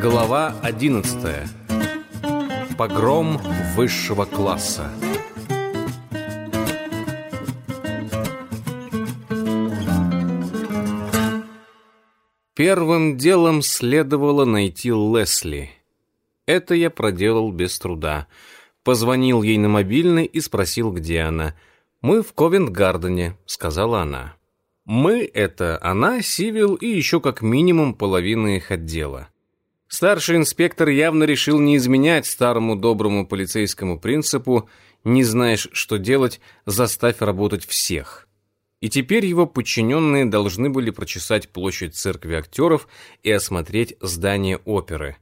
Глава 11. Погром высшего класса. Первым делом следовало найти Лесли. Это я проделал без труда. Позвонил ей на мобильный и спросил, где она. «Мы в Ковент-Гардене», — сказала она. «Мы» — это она, Сивил и еще как минимум половина их отдела. Старший инспектор явно решил не изменять старому доброму полицейскому принципу «не знаешь, что делать, заставь работать всех» и теперь его подчиненные должны были прочесать площадь церкви актеров и осмотреть здание оперы.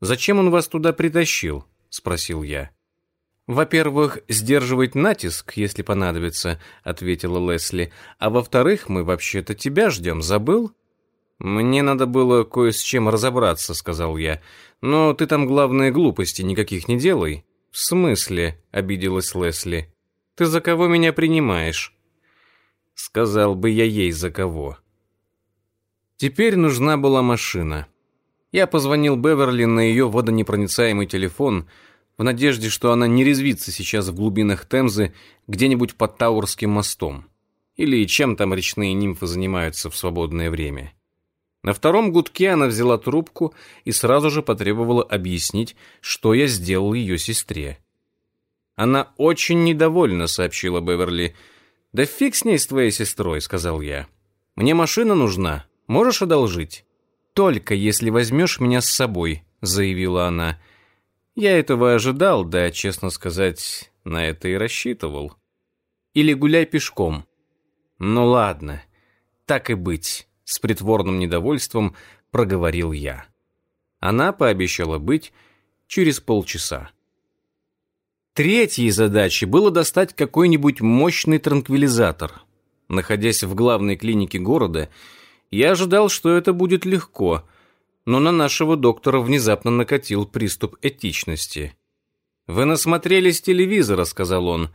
«Зачем он вас туда притащил?» — спросил я. «Во-первых, сдерживать натиск, если понадобится», — ответила Лесли. «А во-вторых, мы вообще-то тебя ждем, забыл?» «Мне надо было кое с чем разобраться», — сказал я. «Но ты там главные глупости никаких не делай». «В смысле?» — обиделась Лесли. «Ты за кого меня принимаешь?» Сказал бы я ей за кого. Теперь нужна была машина. Я позвонил Беверли на ее водонепроницаемый телефон в надежде, что она не резвится сейчас в глубинах Темзы где-нибудь под Таурским мостом. Или чем там речные нимфы занимаются в свободное время. На втором гудке она взяла трубку и сразу же потребовала объяснить, что я сделал ее сестре. Она очень недовольна, сообщила Беверли, — «Да фиг с ней, с твоей сестрой», — сказал я. «Мне машина нужна. Можешь одолжить?» «Только если возьмешь меня с собой», — заявила она. Я этого ожидал, да, честно сказать, на это и рассчитывал. «Или гуляй пешком». «Ну ладно, так и быть», — с притворным недовольством проговорил я. Она пообещала быть через полчаса. Третьей задачей было достать какой-нибудь мощный транквилизатор. Находясь в главной клинике города, я ожидал, что это будет легко, но на нашего доктора внезапно накатил приступ этичности. «Вы насмотрелись телевизора», — сказал он.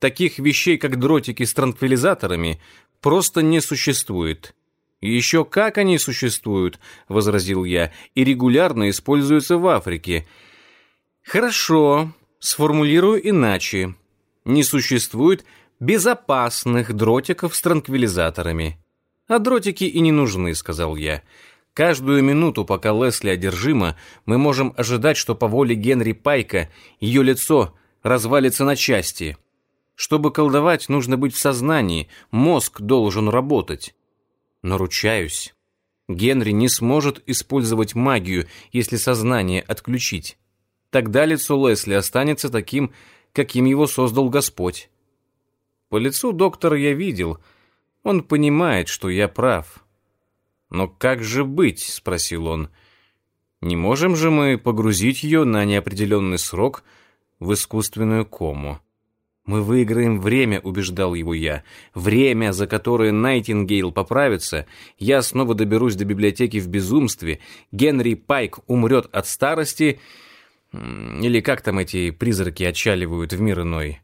«Таких вещей, как дротики с транквилизаторами, просто не существует». «Еще как они существуют», — возразил я, — «и регулярно используются в Африке». «Хорошо, Сформулирую иначе. Не существует безопасных дротиков с транквилизаторами. А дротики и не нужны, сказал я. Каждую минуту, пока Лесли одержима, мы можем ожидать, что по воле Генри Пайка ее лицо развалится на части. Чтобы колдовать, нужно быть в сознании, мозг должен работать. Но ручаюсь, Генри не сможет использовать магию, если сознание отключить. Тогда лицо Лесли останется таким, каким его создал Господь. По лицу доктора я видел, он понимает, что я прав. «Но как же быть?» — спросил он. «Не можем же мы погрузить ее на неопределенный срок в искусственную кому?» «Мы выиграем время», — убеждал его я. «Время, за которое Найтингейл поправится, я снова доберусь до библиотеки в безумстве, Генри Пайк умрет от старости, или как там эти призраки отчаливают в мир иной?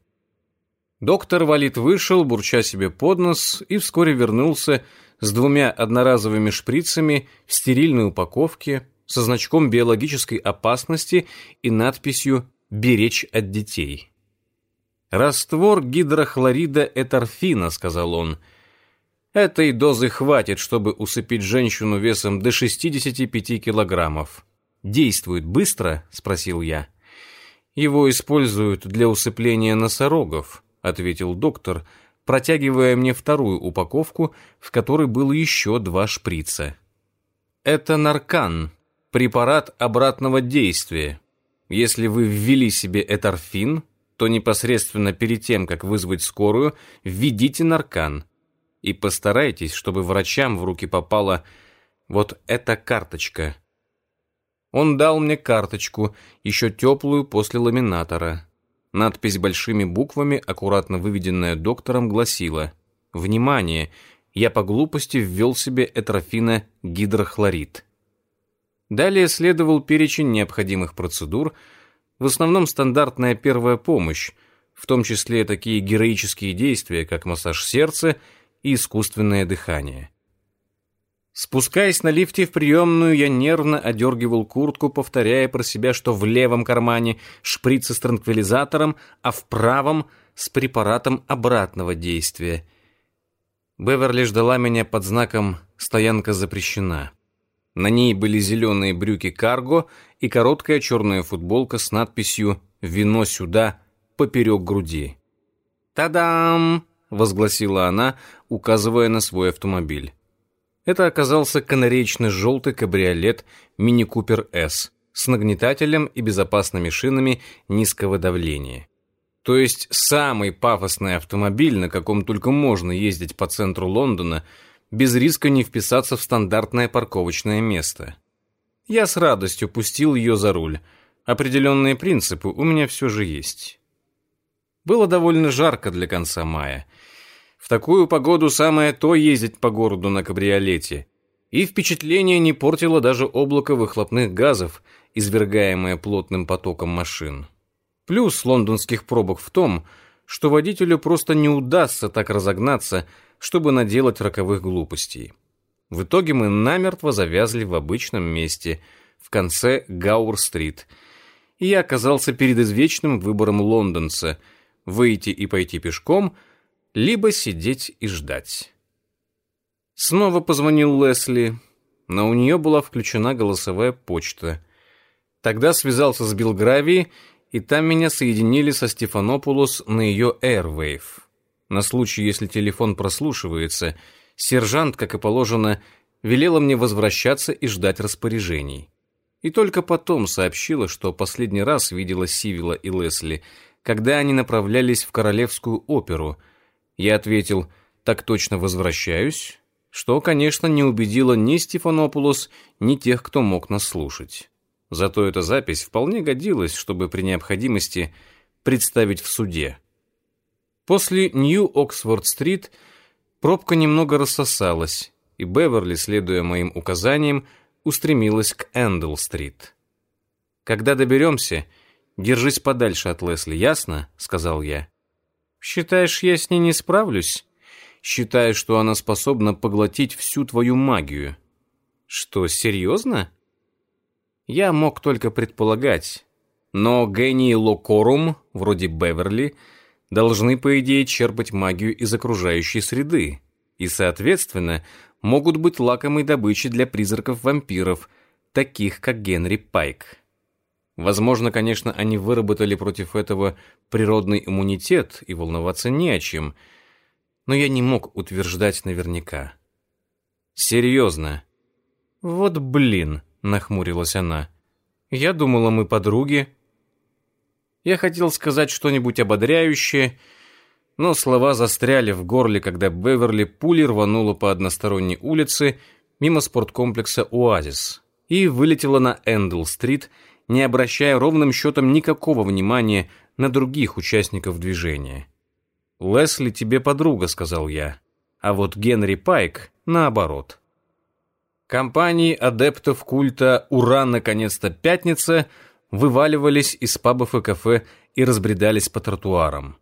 Доктор Валит вышел, бурча себе под нос, и вскоре вернулся с двумя одноразовыми шприцами в стерильной упаковке со значком биологической опасности и надписью «Беречь от детей». «Раствор гидрохлорида эторфина», — сказал он. «Этой дозы хватит, чтобы усыпить женщину весом до 65 килограммов». «Действует быстро?» — спросил я. «Его используют для усыпления носорогов», — ответил доктор, протягивая мне вторую упаковку, в которой было еще два шприца. «Это наркан, препарат обратного действия. Если вы ввели себе эторфин, то непосредственно перед тем, как вызвать скорую, введите наркан. И постарайтесь, чтобы врачам в руки попала вот эта карточка — он дал мне карточку, еще теплую после ламинатора. Надпись большими буквами, аккуратно выведенная доктором, гласила «Внимание! Я по глупости ввел себе этрофина гидрохлорид». Далее следовал перечень необходимых процедур, в основном стандартная первая помощь, в том числе такие героические действия, как массаж сердца и искусственное дыхание. Спускаясь на лифте в приемную, я нервно одергивал куртку, повторяя про себя, что в левом кармане шприцы с транквилизатором, а в правом — с препаратом обратного действия. Беверли ждала меня под знаком «Стоянка запрещена». На ней были зеленые брюки карго и короткая черная футболка с надписью «Вино сюда» поперек груди. «Та-дам!» — возгласила она, указывая на свой автомобиль. Это оказался канареечно-желтый кабриолет Мини Купер С с нагнетателем и безопасными шинами низкого давления. То есть самый пафосный автомобиль, на каком только можно ездить по центру Лондона, без риска не вписаться в стандартное парковочное место. Я с радостью пустил ее за руль. Определенные принципы у меня все же есть. Было довольно жарко для конца мая. В такую погоду самое то ездить по городу на кабриолете. И впечатление не портило даже облако выхлопных газов, извергаемое плотным потоком машин. Плюс лондонских пробок в том, что водителю просто не удастся так разогнаться, чтобы наделать роковых глупостей. В итоге мы намертво завязли в обычном месте, в конце Гауэр-стрит, и я оказался перед извечным выбором лондонца – выйти и пойти пешком, либо сидеть и ждать. Снова позвонил Лесли, но у нее была включена голосовая почта. Тогда связался с Белгравией и там меня соединили со Стефанопулос на ее Airwave. На случай, если телефон прослушивается, сержант, как и положено, велела мне возвращаться и ждать распоряжений. И только потом сообщила, что последний раз видела Сивила и Лесли, когда они направлялись в Королевскую оперу. Я ответил «Так точно возвращаюсь», что, конечно, не убедило ни Стефанопулос, ни тех, кто мог нас слушать. Зато эта запись вполне годилась, чтобы при необходимости представить в суде. После Нью-Оксфорд-стрит пробка немного рассосалась, и Беверли, следуя моим указаниям, устремилась к Эндл-стрит. «Когда доберемся, держись подальше от Лесли, ясно?» — сказал я. «Считаешь, я с ней не справлюсь?» «Считаю, что она способна поглотить всю твою магию». «Что, серьезно?» я мог только предполагать. Но гении Локорум, вроде Беверли, должны, по идее, черпать магию из окружающей среды и, соответственно, могут быть лакомой добычей для призраков-вампиров, таких как Генри Пайк. Возможно, конечно, они выработали против этого природный иммунитет и волноваться не о чем, но я не мог утверждать наверняка. Серьезно. Вот блин нахмурилась она. Я думала, мы подруги. Я хотел сказать что-нибудь ободряющее, но слова застряли в горле, когда Беверли пулей рванула по односторонней улице мимо спорткомплекса «Оазис» и вылетела на Эндл-стрит, не обращая ровным счетом никакого внимания на других участников движения. «Лесли тебе подруга», — сказал я, а вот Генри Пайк наоборот. Компании адептов культа «Ура, наконец-то пятница» вываливались из пабов и кафе и разбредались по тротуарам.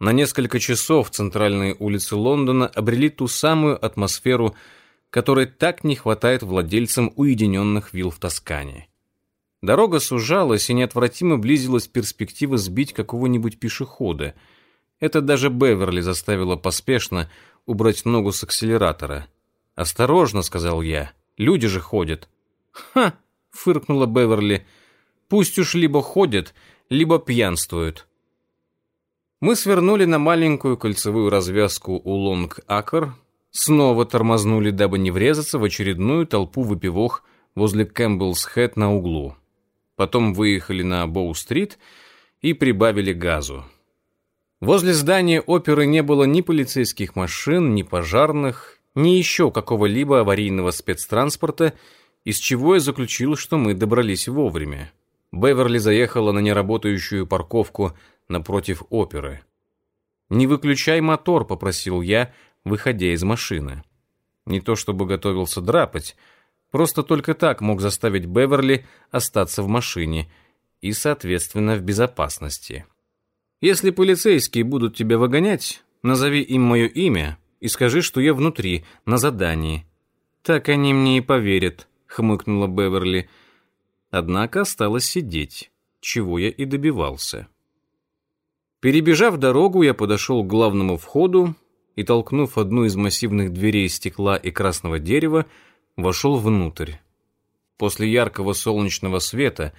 На несколько часов центральные улицы Лондона обрели ту самую атмосферу, которой так не хватает владельцам уединенных вилл в Тоскане. Дорога сужалась и неотвратимо близилась перспектива сбить какого-нибудь пешехода. Это даже Беверли заставило поспешно убрать ногу с акселератора. «Осторожно», — сказал я, — Люди же ходят». «Ха!» — фыркнула Беверли. «Пусть уж либо ходят, либо пьянствуют». Мы свернули на маленькую кольцевую развязку у Лонг-Акр, снова тормознули, дабы не врезаться в очередную толпу выпивох возле Кэмпбеллс-Хэт на углу. Потом выехали на Боу-стрит и прибавили газу. Возле здания оперы не было ни полицейских машин, ни пожарных, ни еще какого-либо аварийного спецтранспорта, из чего я заключил, что мы добрались вовремя. Беверли заехала на неработающую парковку напротив оперы. «Не выключай мотор», — попросил я, выходя из машины. Не то чтобы готовился драпать, просто только так мог заставить Беверли остаться в машине и, соответственно, в безопасности. Если полицейские будут тебя выгонять, назови им мое имя и скажи, что я внутри, на задании. Так они мне и поверят, хмыкнула Беверли. Однако осталось сидеть, чего я и добивался. Перебежав дорогу, я подошел к главному входу и, толкнув одну из массивных дверей стекла и красного дерева, вошел внутрь. После яркого солнечного света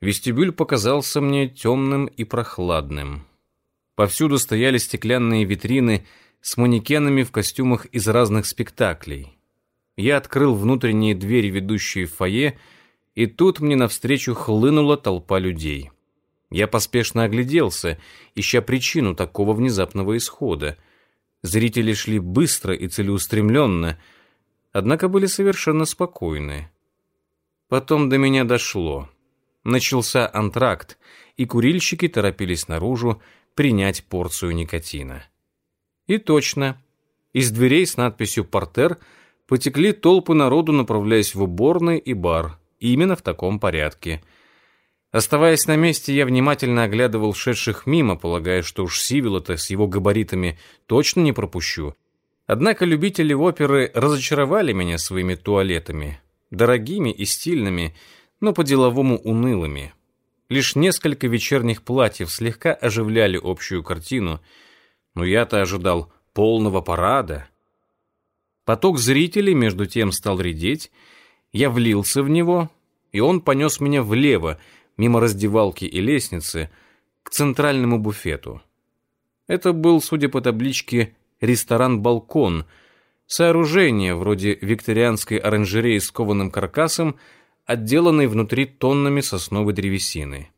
вестибюль показался мне темным и прохладным. Повсюду стояли стеклянные витрины с манекенами в костюмах из разных спектаклей. Я открыл внутренние двери, ведущие в фойе, и тут мне навстречу хлынула толпа людей. Я поспешно огляделся, ища причину такого внезапного исхода. Зрители шли быстро и целеустремленно, однако были совершенно спокойны. Потом до меня дошло. Начался антракт, и курильщики торопились наружу принять порцию никотина. И точно, из дверей с надписью «Портер» потекли толпы народу, направляясь в уборный и бар, именно в таком порядке – Оставаясь на месте, я внимательно оглядывал шедших мимо, полагая, что уж Сивила-то с его габаритами точно не пропущу. Однако любители оперы разочаровали меня своими туалетами, дорогими и стильными, но по-деловому унылыми. Лишь несколько вечерних платьев слегка оживляли общую картину, но я-то ожидал полного парада. Поток зрителей между тем стал редеть, я влился в него, и он понес меня влево, мимо раздевалки и лестницы, к центральному буфету. Это был, судя по табличке, ресторан-балкон, сооружение вроде викторианской оранжереи с кованым каркасом, отделанный внутри тоннами сосновой древесины.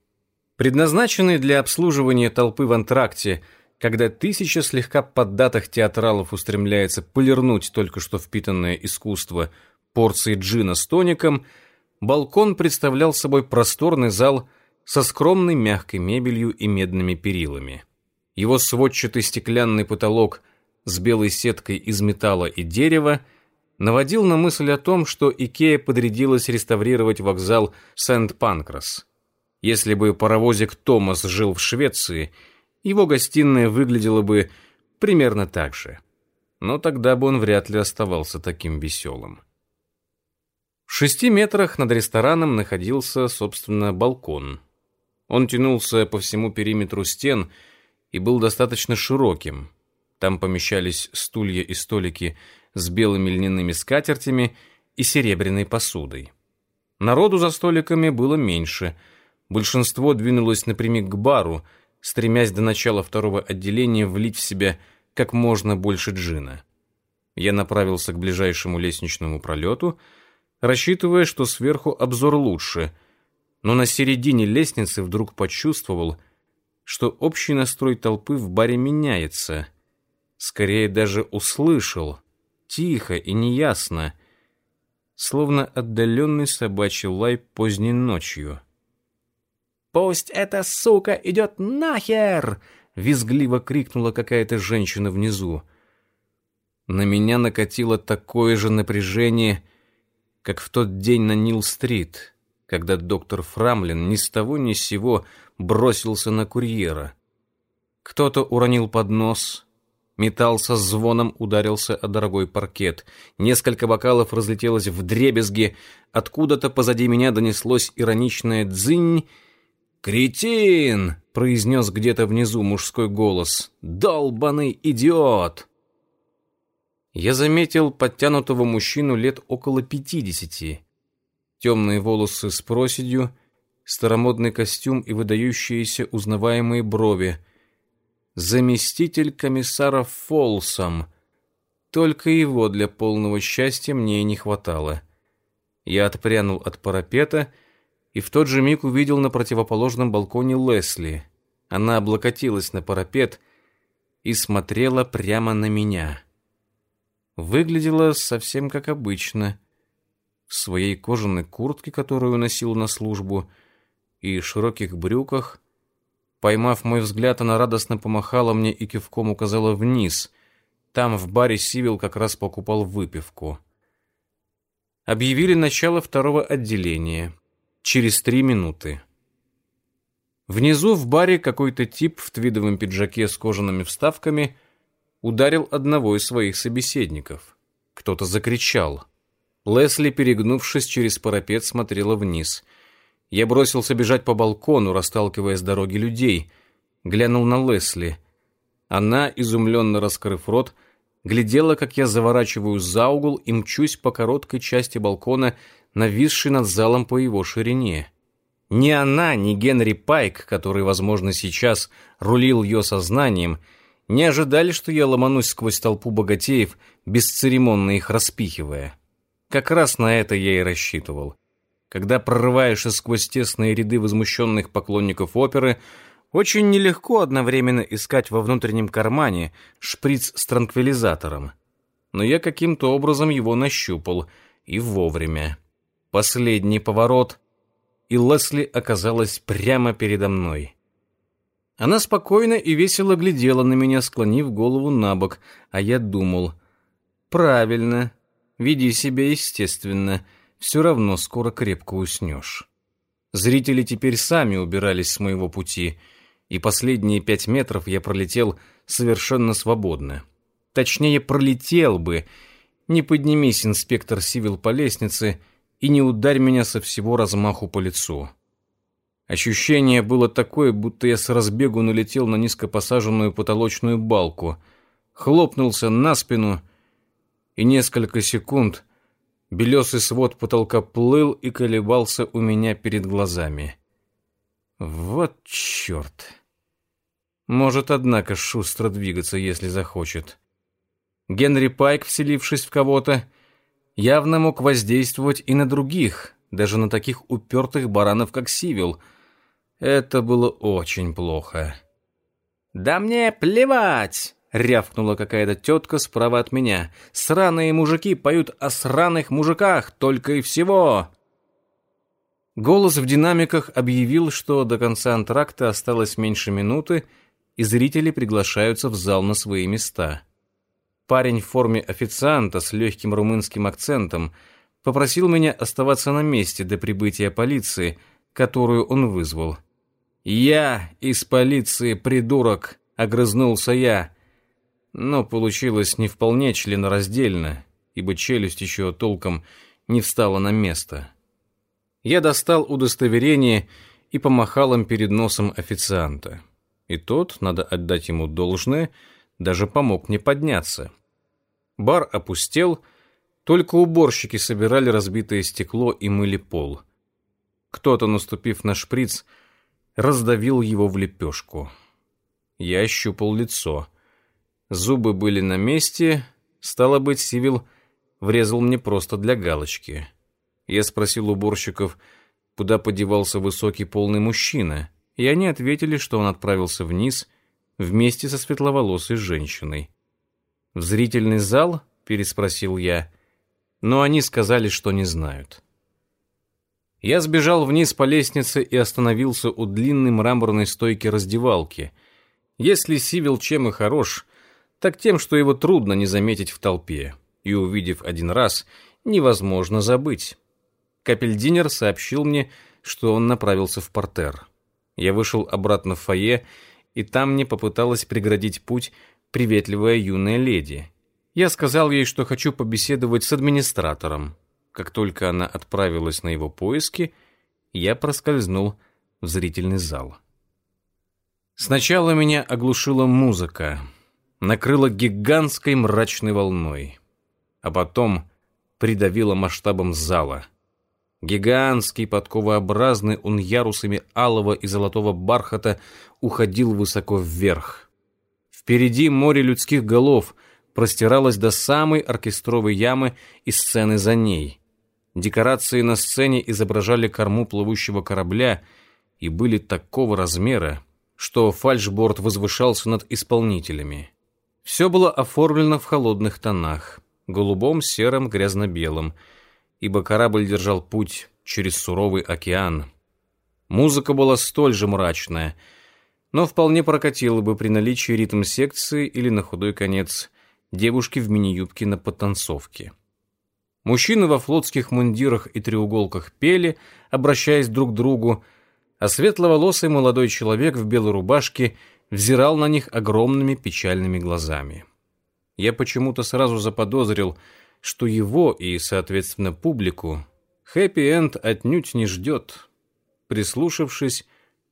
Предназначенный для обслуживания толпы в антракте, когда тысяча слегка поддатых театралов устремляется полирнуть только что впитанное искусство порции джина с тоником – балкон представлял собой просторный зал со скромной мягкой мебелью и медными перилами. Его сводчатый стеклянный потолок с белой сеткой из металла и дерева наводил на мысль о том, что Икея подрядилась реставрировать вокзал Сент-Панкрас. Если бы паровозик Томас жил в Швеции, его гостиная выглядела бы примерно так же. Но тогда бы он вряд ли оставался таким веселым. В шести метрах над рестораном находился, собственно, балкон. Он тянулся по всему периметру стен и был достаточно широким. Там помещались стулья и столики с белыми льняными скатертями и серебряной посудой. Народу за столиками было меньше. Большинство двинулось напрямик к бару, стремясь до начала второго отделения влить в себя как можно больше джина. Я направился к ближайшему лестничному пролету — рассчитывая, что сверху обзор лучше, но на середине лестницы вдруг почувствовал, что общий настрой толпы в баре меняется. Скорее даже услышал, тихо и неясно, словно отдаленный собачий лай поздней ночью. «Пусть эта сука идет нахер!» — визгливо крикнула какая-то женщина внизу. На меня накатило такое же напряжение — как в тот день на Нил-стрит, когда доктор Фрамлин ни с того ни с сего бросился на курьера. Кто-то уронил поднос, металл со звоном ударился о дорогой паркет, несколько бокалов разлетелось в дребезги, откуда-то позади меня донеслось ироничное «дзынь», «Кретин!» — произнес где-то внизу мужской голос. «Долбаный идиот!» я заметил подтянутого мужчину лет около пятидесяти. Темные волосы с проседью, старомодный костюм и выдающиеся узнаваемые брови. Заместитель комиссара Фолсом. Только его для полного счастья мне и не хватало. Я отпрянул от парапета и в тот же миг увидел на противоположном балконе Лесли. Она облокотилась на парапет и смотрела прямо на меня выглядела совсем как обычно. В своей кожаной куртке, которую носил на службу, и широких брюках. Поймав мой взгляд, она радостно помахала мне и кивком указала вниз. Там, в баре, Сивил как раз покупал выпивку. Объявили начало второго отделения. Через три минуты. Внизу в баре какой-то тип в твидовом пиджаке с кожаными вставками ударил одного из своих собеседников. Кто-то закричал. Лесли, перегнувшись через парапет, смотрела вниз. Я бросился бежать по балкону, расталкивая с дороги людей. Глянул на Лесли. Она, изумленно раскрыв рот, глядела, как я заворачиваю за угол и мчусь по короткой части балкона, нависшей над залом по его ширине. Ни она, ни Генри Пайк, который, возможно, сейчас рулил ее сознанием, не ожидали, что я ломанусь сквозь толпу богатеев, бесцеремонно их распихивая. Как раз на это я и рассчитывал. Когда прорываешься сквозь тесные ряды возмущенных поклонников оперы, очень нелегко одновременно искать во внутреннем кармане шприц с транквилизатором. Но я каким-то образом его нащупал, и вовремя. Последний поворот, и Лесли оказалась прямо передо мной. Она спокойно и весело глядела на меня, склонив голову на бок, а я думал, «Правильно, веди себя естественно, все равно скоро крепко уснешь». Зрители теперь сами убирались с моего пути, и последние пять метров я пролетел совершенно свободно. Точнее, пролетел бы, не поднимись, инспектор Сивил, по лестнице — и не ударь меня со всего размаху по лицу. Ощущение было такое, будто я с разбегу налетел на низкопосаженную потолочную балку, хлопнулся на спину, и несколько секунд белесый свод потолка плыл и колебался у меня перед глазами. Вот черт! Может, однако, шустро двигаться, если захочет. Генри Пайк, вселившись в кого-то, явно мог воздействовать и на других, даже на таких упертых баранов, как Сивил. Это было очень плохо. «Да мне плевать!» — рявкнула какая-то тетка справа от меня. «Сраные мужики поют о сраных мужиках, только и всего!» Голос в динамиках объявил, что до конца антракта осталось меньше минуты, и зрители приглашаются в зал на свои места. Парень в форме официанта с легким румынским акцентом попросил меня оставаться на месте до прибытия полиции, которую он вызвал. «Я из полиции, придурок!» — огрызнулся я. Но получилось не вполне членораздельно, ибо челюсть еще толком не встала на место. Я достал удостоверение и помахал им перед носом официанта. И тот, надо отдать ему должное — даже помог мне подняться. Бар опустел, только уборщики собирали разбитое стекло и мыли пол. Кто-то, наступив на шприц, раздавил его в лепешку. Я ощупал лицо. Зубы были на месте, стало быть, Сивил врезал мне просто для галочки. Я спросил уборщиков, куда подевался высокий полный мужчина, и они ответили, что он отправился вниз вместе со светловолосой женщиной. «В зрительный зал?» — переспросил я. Но они сказали, что не знают. Я сбежал вниз по лестнице и остановился у длинной мраморной стойки раздевалки. Если Сивил чем и хорош, так тем, что его трудно не заметить в толпе, и, увидев один раз, невозможно забыть. Капельдинер сообщил мне, что он направился в портер. Я вышел обратно в фойе и там мне попыталась преградить путь приветливая юная леди. Я сказал ей, что хочу побеседовать с администратором. Как только она отправилась на его поиски, я проскользнул в зрительный зал. Сначала меня оглушила музыка, накрыла гигантской мрачной волной, а потом придавила масштабом зала — Гигантский, подковообразный, он ярусами алого и золотого бархата уходил высоко вверх. Впереди море людских голов простиралось до самой оркестровой ямы и сцены за ней. Декорации на сцене изображали корму плывущего корабля и были такого размера, что фальшборд возвышался над исполнителями. Все было оформлено в холодных тонах — голубом, сером, грязно-белом — ибо корабль держал путь через суровый океан. Музыка была столь же мрачная, но вполне прокатила бы при наличии ритм-секции или, на худой конец, девушки в мини-юбке на потанцовке. Мужчины во флотских мундирах и треуголках пели, обращаясь друг к другу, а светловолосый молодой человек в белой рубашке взирал на них огромными печальными глазами. Я почему-то сразу заподозрил, что его и, соответственно, публику хэппи-энд отнюдь не ждет. Прислушавшись,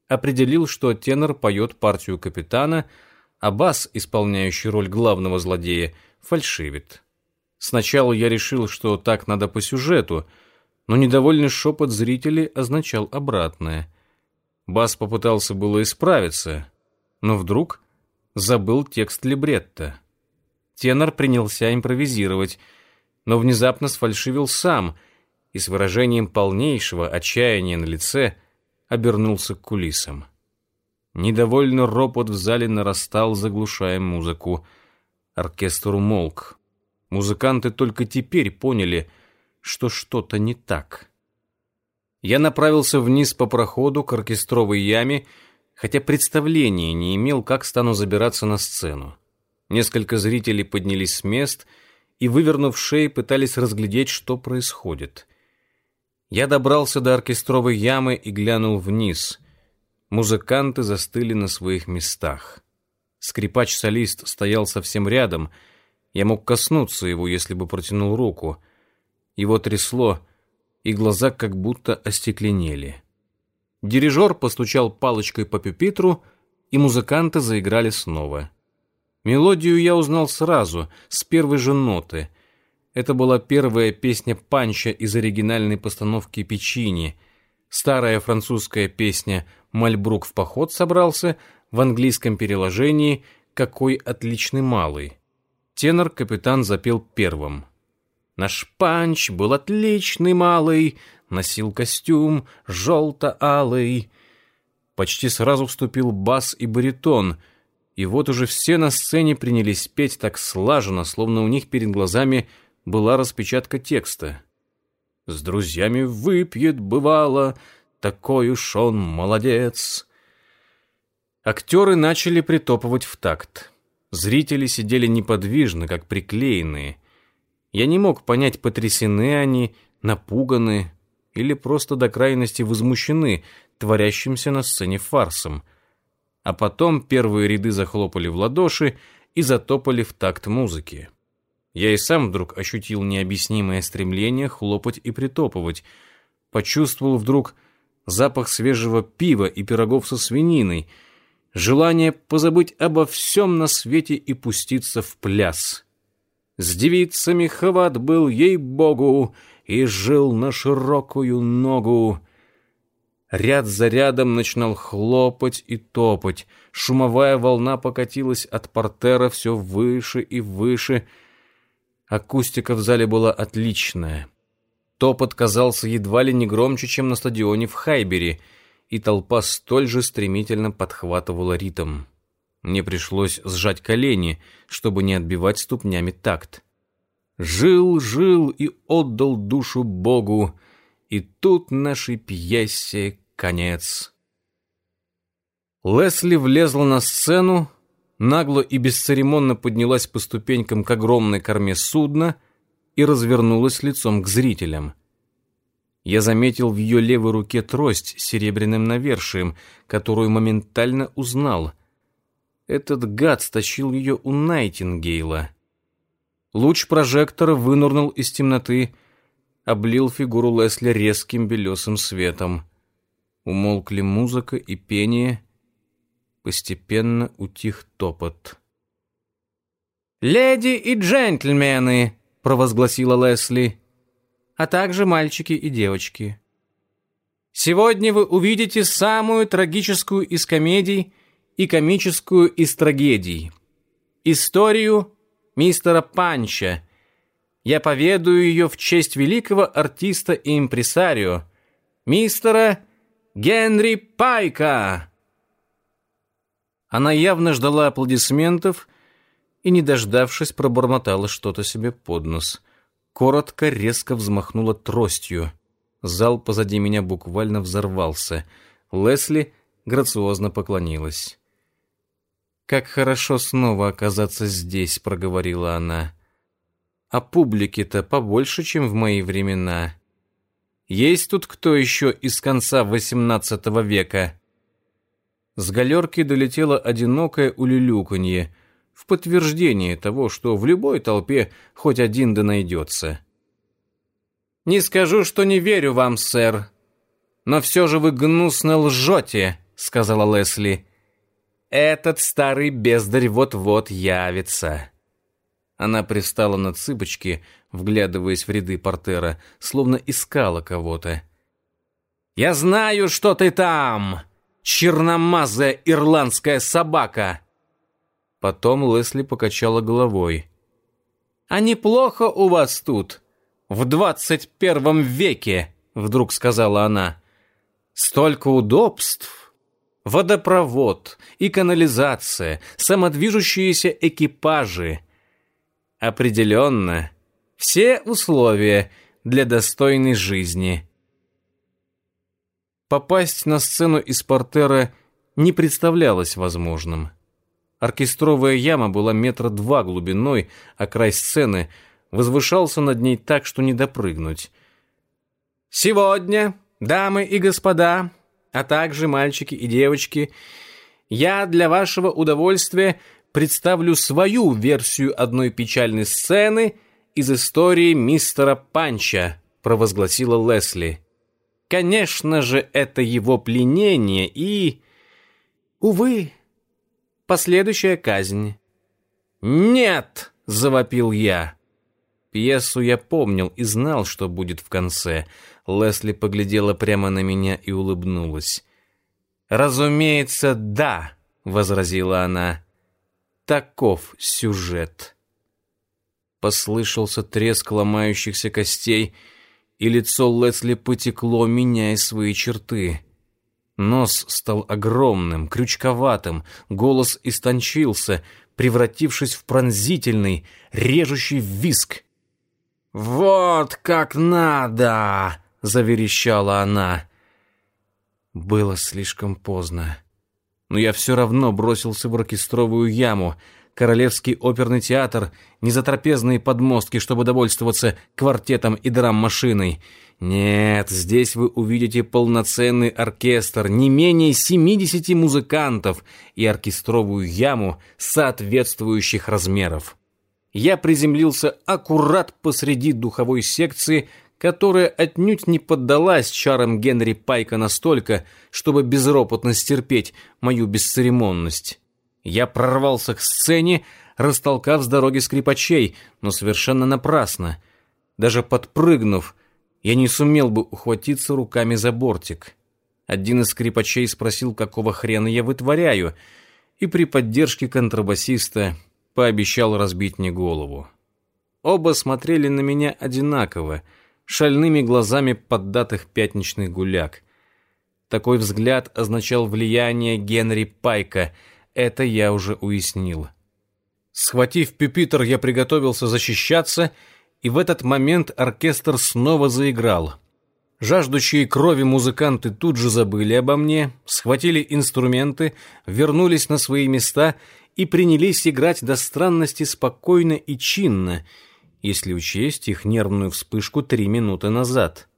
определил, что тенор поет партию капитана, а бас, исполняющий роль главного злодея, фальшивит. Сначала я решил, что так надо по сюжету, но недовольный шепот зрителей означал обратное. Бас попытался было исправиться, но вдруг забыл текст либретто. Тенор принялся импровизировать, но внезапно сфальшивил сам и с выражением полнейшего отчаяния на лице обернулся к кулисам. Недовольный ропот в зале нарастал, заглушая музыку. Оркестр умолк. Музыканты только теперь поняли, что что-то не так. Я направился вниз по проходу к оркестровой яме, хотя представления не имел, как стану забираться на сцену. Несколько зрителей поднялись с мест и, вывернув шеи, пытались разглядеть, что происходит. Я добрался до оркестровой ямы и глянул вниз. Музыканты застыли на своих местах. Скрипач-солист стоял совсем рядом. Я мог коснуться его, если бы протянул руку. Его трясло, и глаза как будто остекленели. Дирижер постучал палочкой по пюпитру, и музыканты заиграли снова. Мелодию я узнал сразу, с первой же ноты. Это была первая песня Панча из оригинальной постановки «Печини». Старая французская песня «Мальбрук в поход собрался» в английском переложении «Какой отличный малый». Тенор-капитан запел первым. «Наш Панч был отличный малый, носил костюм желто-алый». Почти сразу вступил бас и баритон — и вот уже все на сцене принялись петь так слаженно, словно у них перед глазами была распечатка текста. «С друзьями выпьет, бывало, такой уж он молодец». Актеры начали притопывать в такт. Зрители сидели неподвижно, как приклеенные. Я не мог понять, потрясены они, напуганы или просто до крайности возмущены творящимся на сцене фарсом а потом первые ряды захлопали в ладоши и затопали в такт музыки. Я и сам вдруг ощутил необъяснимое стремление хлопать и притопывать. Почувствовал вдруг запах свежего пива и пирогов со свининой, желание позабыть обо всем на свете и пуститься в пляс. С девицами хват был ей-богу и жил на широкую ногу. Ряд за рядом начинал хлопать и топать. Шумовая волна покатилась от портера все выше и выше. Акустика в зале была отличная. Топот казался едва ли не громче, чем на стадионе в Хайбере, и толпа столь же стремительно подхватывала ритм. Мне пришлось сжать колени, чтобы не отбивать ступнями такт. Жил, жил и отдал душу Богу, и тут нашей пьесе конец. Лесли влезла на сцену, нагло и бесцеремонно поднялась по ступенькам к огромной корме судна и развернулась лицом к зрителям. Я заметил в ее левой руке трость с серебряным навершием, которую моментально узнал. Этот гад стащил ее у Найтингейла. Луч прожектора вынурнул из темноты, облил фигуру Лесли резким белесым светом. Умолкли музыка и пение. Постепенно утих топот. «Леди и джентльмены!» — провозгласила Лесли. «А также мальчики и девочки. Сегодня вы увидите самую трагическую из комедий и комическую из трагедий. Историю мистера Панча. Я поведаю ее в честь великого артиста и импресарио, мистера Генри Пайка!» Она явно ждала аплодисментов и, не дождавшись, пробормотала что-то себе под нос. Коротко, резко взмахнула тростью. Зал позади меня буквально взорвался. Лесли грациозно поклонилась. «Как хорошо снова оказаться здесь», — проговорила она. «А публики-то побольше, чем в мои времена. Есть тут кто еще из конца XVIII века?» С галерки долетело одинокое улюлюканье в подтверждение того, что в любой толпе хоть один да найдется. «Не скажу, что не верю вам, сэр, но все же вы гнусно лжете», — сказала Лесли. «Этот старый бездарь вот-вот явится». Она пристала на цыпочки, вглядываясь в ряды портера, словно искала кого-то. «Я знаю, что ты там, черномазая ирландская собака!» Потом Лесли покачала головой. «А неплохо у вас тут, в двадцать первом веке», — вдруг сказала она. «Столько удобств, водопровод и канализация, самодвижущиеся экипажи. Определенно, все условия для достойной жизни». Попасть на сцену из портера не представлялось возможным. Оркестровая яма была метра два глубиной, а край сцены возвышался над ней так, что не допрыгнуть. «Сегодня, дамы и господа, а также мальчики и девочки, я для вашего удовольствия представлю свою версию одной печальной сцены из истории мистера Панча», провозгласила Лесли. «Конечно же, это его пленение и...» «Увы, последующая казнь». «Нет!» — завопил я. Пьесу я помнил и знал, что будет в конце. Лесли поглядела прямо на меня и улыбнулась. «Разумеется, да», — возразила она. «Таков сюжет». Послышался треск ломающихся костей, и лицо Лесли потекло, меняя свои черты. Нос стал огромным, крючковатым, голос истончился, превратившись в пронзительный, режущий виск. «Вот как надо!» — заверещала она. Было слишком поздно. Но я все равно бросился в оркестровую яму, Королевский оперный театр, не за трапезные подмостки, чтобы довольствоваться квартетом и драм-машиной — нет, здесь вы увидите полноценный оркестр, не менее 70 музыкантов и оркестровую яму соответствующих размеров. Я приземлился аккурат посреди духовой секции, которая отнюдь не поддалась чарам Генри Пайка настолько, чтобы безропотно стерпеть мою бесцеремонность. Я прорвался к сцене, растолкав с дороги скрипачей, но совершенно напрасно. Даже подпрыгнув, я не сумел бы ухватиться руками за бортик. Один из скрипачей спросил, какого хрена я вытворяю, и при поддержке контрабасиста пообещал разбить мне голову. Оба смотрели на меня одинаково, шальными глазами поддатых пятничных гуляк. Такой взгляд означал влияние Генри Пайка, это я уже уяснил. Схватив пюпитр, я приготовился защищаться — и в этот момент оркестр снова заиграл. Жаждущие крови музыканты тут же забыли обо мне, схватили инструменты, вернулись на свои места и принялись играть до странности спокойно и чинно, если учесть их нервную вспышку три минуты назад.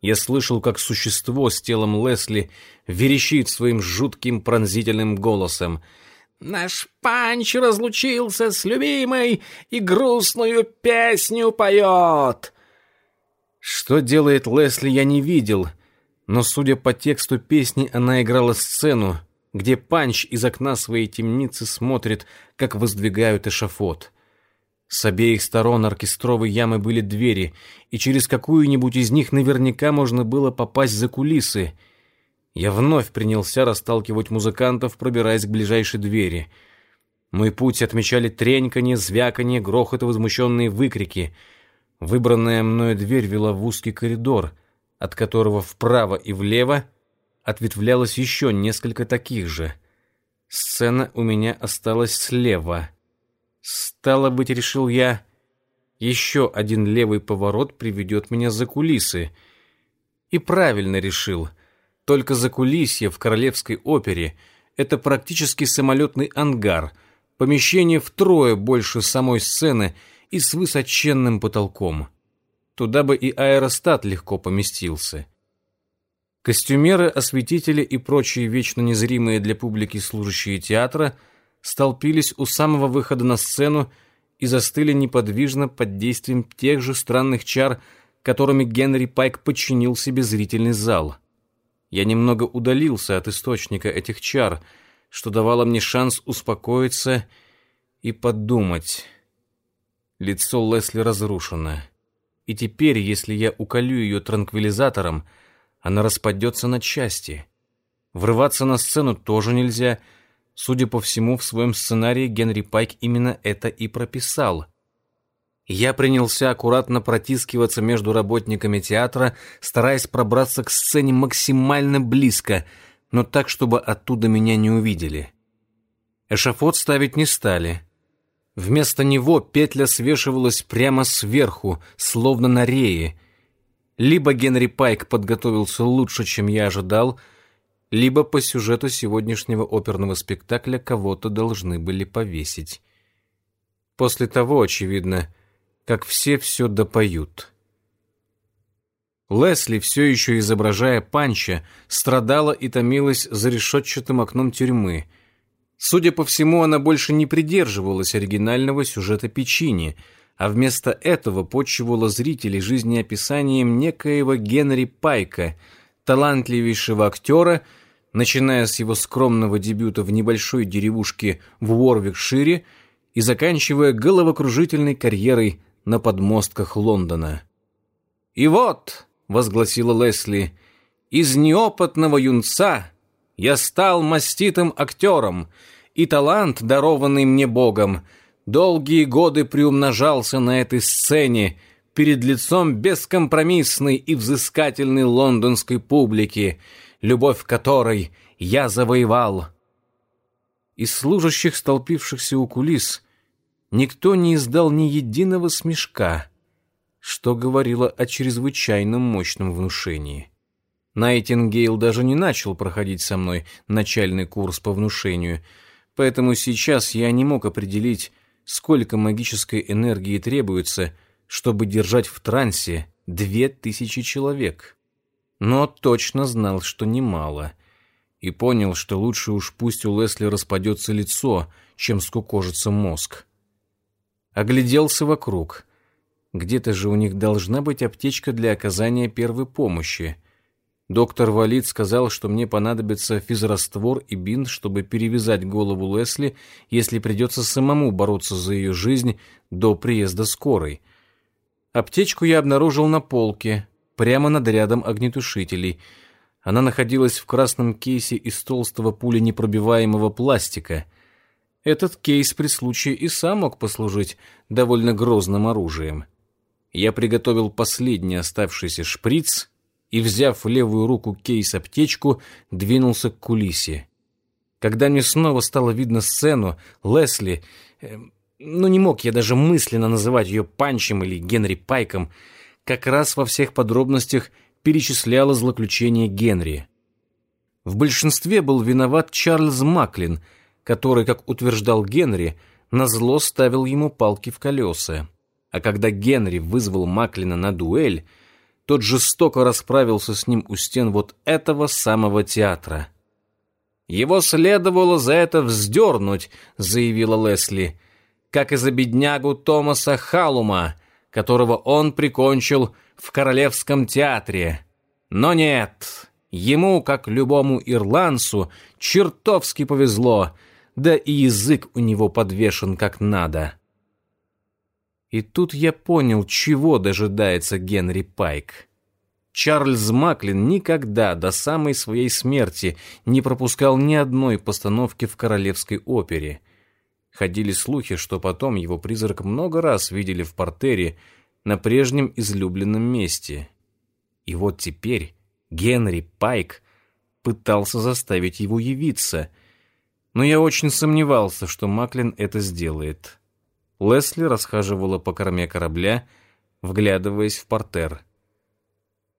Я слышал, как существо с телом Лесли верещит своим жутким пронзительным голосом — Наш Панч разлучился с любимой и грустную песню поет. Что делает Лесли, я не видел, но, судя по тексту песни, она играла сцену, где Панч из окна своей темницы смотрит, как воздвигают эшафот. С обеих сторон оркестровой ямы были двери, и через какую-нибудь из них наверняка можно было попасть за кулисы — я вновь принялся расталкивать музыкантов, пробираясь к ближайшей двери. Мой путь отмечали треньканье, звяканье, грохот и возмущенные выкрики. Выбранная мною дверь вела в узкий коридор, от которого вправо и влево ответвлялось еще несколько таких же. Сцена у меня осталась слева. Стало быть, решил я, еще один левый поворот приведет меня за кулисы. И правильно решил — только закулисье в Королевской опере – это практически самолетный ангар, помещение втрое больше самой сцены и с высоченным потолком. Туда бы и аэростат легко поместился. Костюмеры, осветители и прочие вечно незримые для публики служащие театра столпились у самого выхода на сцену и застыли неподвижно под действием тех же странных чар, которыми Генри Пайк подчинил себе зрительный зал. Я немного удалился от источника этих чар, что давало мне шанс успокоиться и подумать. Лицо Лесли разрушено. И теперь, если я уколю ее транквилизатором, она распадется на части. Врываться на сцену тоже нельзя. Судя по всему, в своем сценарии Генри Пайк именно это и прописал. Я принялся аккуратно протискиваться между работниками театра, стараясь пробраться к сцене максимально близко, но так, чтобы оттуда меня не увидели. Эшафот ставить не стали. Вместо него петля свешивалась прямо сверху, словно на рее. Либо Генри Пайк подготовился лучше, чем я ожидал, либо по сюжету сегодняшнего оперного спектакля кого-то должны были повесить. После того, очевидно, как все все допоют. Лесли, все еще изображая Панча, страдала и томилась за решетчатым окном тюрьмы — Судя по всему, она больше не придерживалась оригинального сюжета Печини, а вместо этого подчивала зрителей жизнеописанием некоего Генри Пайка, талантливейшего актера, начиная с его скромного дебюта в небольшой деревушке в Уорвикшире и заканчивая головокружительной карьерой на подмостках Лондона. «И вот», — возгласила Лесли, — «из неопытного юнца я стал маститым актером, и талант, дарованный мне Богом, долгие годы приумножался на этой сцене перед лицом бескомпромиссной и взыскательной лондонской публики, любовь которой я завоевал. Из служащих, столпившихся у кулис, никто не издал ни единого смешка, что говорило о чрезвычайном мощном внушении. Найтингейл даже не начал проходить со мной начальный курс по внушению, поэтому сейчас я не мог определить, сколько магической энергии требуется, чтобы держать в трансе две тысячи человек. Но точно знал, что немало, и понял, что лучше уж пусть у Лесли распадется лицо, чем скукожится мозг. Огляделся вокруг. Где-то же у них должна быть аптечка для оказания первой помощи — Доктор Валид сказал, что мне понадобится физраствор и бинт, чтобы перевязать голову Лесли, если придется самому бороться за ее жизнь до приезда скорой. Аптечку я обнаружил на полке, прямо над рядом огнетушителей. Она находилась в красном кейсе из толстого пуленепробиваемого пластика. Этот кейс при случае и сам мог послужить довольно грозным оружием. Я приготовил последний оставшийся шприц — и, взяв в левую руку кейс-аптечку, двинулся к кулисе. Когда мне снова стало видно сцену, Лесли... Э, ну, не мог я даже мысленно называть ее Панчем или Генри Пайком, как раз во всех подробностях перечисляла злоключение Генри. В большинстве был виноват Чарльз Маклин, который, как утверждал Генри, назло ставил ему палки в колеса. А когда Генри вызвал Маклина на дуэль, тот жестоко расправился с ним у стен вот этого самого театра. «Его следовало за это вздернуть», — заявила Лесли, «как и за беднягу Томаса Халума, которого он прикончил в Королевском театре. Но нет, ему, как любому ирландцу, чертовски повезло, да и язык у него подвешен как надо». И тут я понял, чего дожидается Генри Пайк. Чарльз Маклин никогда до самой своей смерти не пропускал ни одной постановки в королевской опере. Ходили слухи, что потом его призрак много раз видели в портере на прежнем излюбленном месте. И вот теперь Генри Пайк пытался заставить его явиться, но я очень сомневался, что Маклин это сделает. Лесли расхаживала по корме корабля, вглядываясь в портер.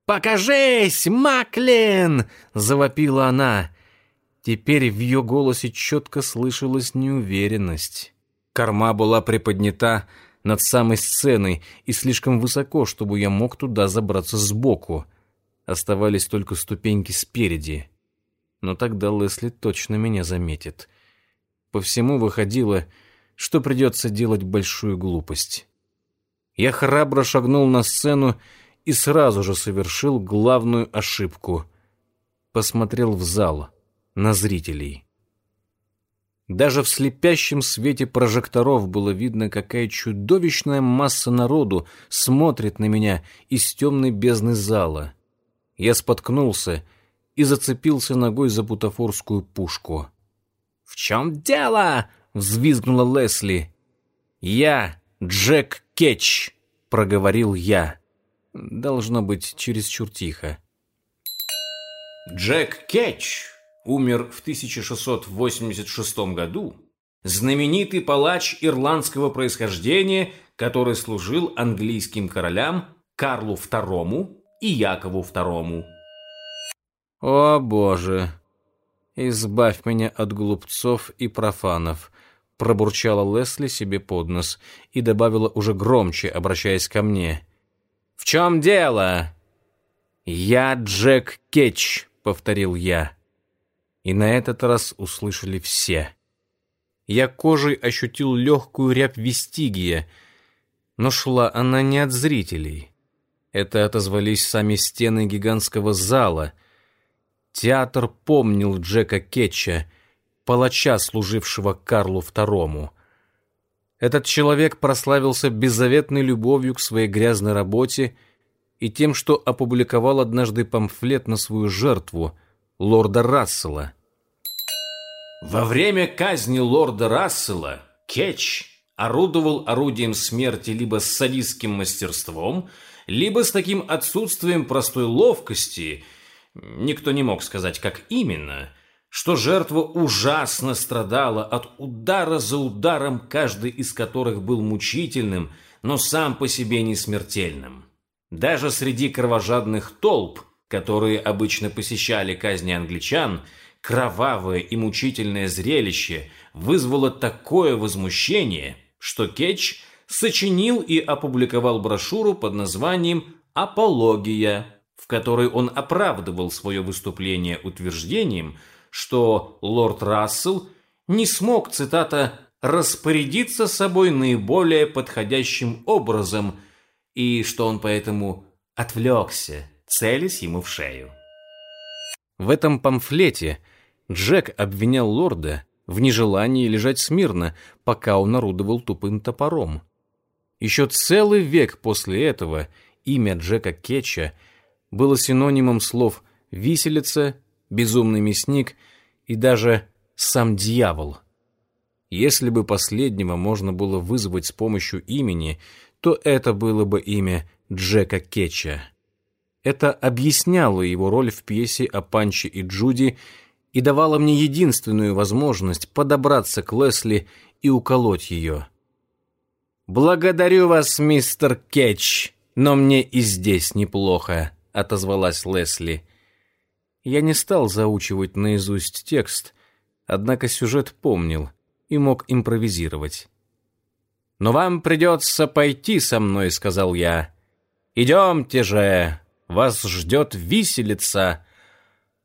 «Покажись, Маклин!» — завопила она. Теперь в ее голосе четко слышалась неуверенность. Корма была приподнята, над самой сценой и слишком высоко, чтобы я мог туда забраться сбоку. Оставались только ступеньки спереди. Но тогда Лесли точно меня заметит. По всему выходило, что придется делать большую глупость. Я храбро шагнул на сцену и сразу же совершил главную ошибку. Посмотрел в зал, на зрителей. Даже в слепящем свете прожекторов было видно, какая чудовищная масса народу смотрит на меня из темной бездны зала. Я споткнулся и зацепился ногой за бутафорскую пушку. «В чем дело?» — взвизгнула Лесли. «Я Джек Кетч», — проговорил я. Должно быть, чересчур тихо. Джек Кетч умер в 1686 году, знаменитый палач ирландского происхождения, который служил английским королям Карлу II и Якову II. «О, Боже! Избавь меня от глупцов и профанов!» пробурчала Лесли себе под нос и добавила уже громче, обращаясь ко мне. «В чем дело?» «Я Джек Кетч», — повторил я. И на этот раз услышали все. Я кожей ощутил легкую рябь вестигия, но шла она не от зрителей. Это отозвались сами стены гигантского зала. Театр помнил Джека Кетча, палача, служившего Карлу II. Этот человек прославился беззаветной любовью к своей грязной работе и тем, что опубликовал однажды памфлет на свою жертву, лорда Рассела. Во время казни лорда Рассела Кетч орудовал орудием смерти либо с садистским мастерством, либо с таким отсутствием простой ловкости, никто не мог сказать, как именно, что жертва ужасно страдала от удара за ударом, каждый из которых был мучительным, но сам по себе не смертельным. Даже среди кровожадных толп, которые обычно посещали казни англичан, кровавое и мучительное зрелище вызвало такое возмущение, что Кетч сочинил и опубликовал брошюру под названием «Апология», в которой он оправдывал свое выступление утверждением, что лорд Рассел не смог, цитата, «распорядиться собой наиболее подходящим образом», и что он поэтому отвлекся, целясь ему в шею. В этом памфлете Джек обвинял лорда в нежелании лежать смирно, пока он орудовал тупым топором. Еще целый век после этого имя Джека Кетча было синонимом слов «виселица», «безумный мясник» и даже «сам дьявол». Если бы последнего можно было вызвать с помощью имени, то это было бы имя Джека Кетча. Это объясняло его роль в пьесе о Панче и Джуди и давало мне единственную возможность подобраться к Лесли и уколоть ее. «Благодарю вас, мистер Кетч, но мне и здесь неплохо», — отозвалась Лесли. Я не стал заучивать наизусть текст, однако сюжет помнил и мог импровизировать. «Но вам придется пойти со мной», — сказал я. «Идемте же, вас ждет виселица».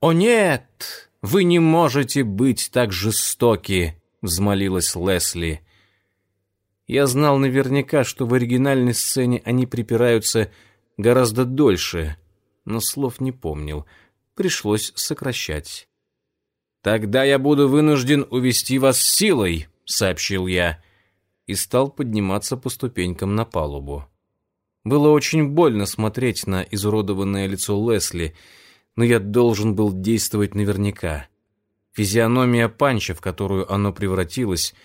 «О нет, вы не можете быть так жестоки», — взмолилась Лесли. Я знал наверняка, что в оригинальной сцене они припираются гораздо дольше, но слов не помнил. Пришлось сокращать. «Тогда я буду вынужден увести вас силой», — сообщил я и стал подниматься по ступенькам на палубу. Было очень больно смотреть на изуродованное лицо Лесли, но я должен был действовать наверняка. Физиономия Панча, в которую оно превратилось,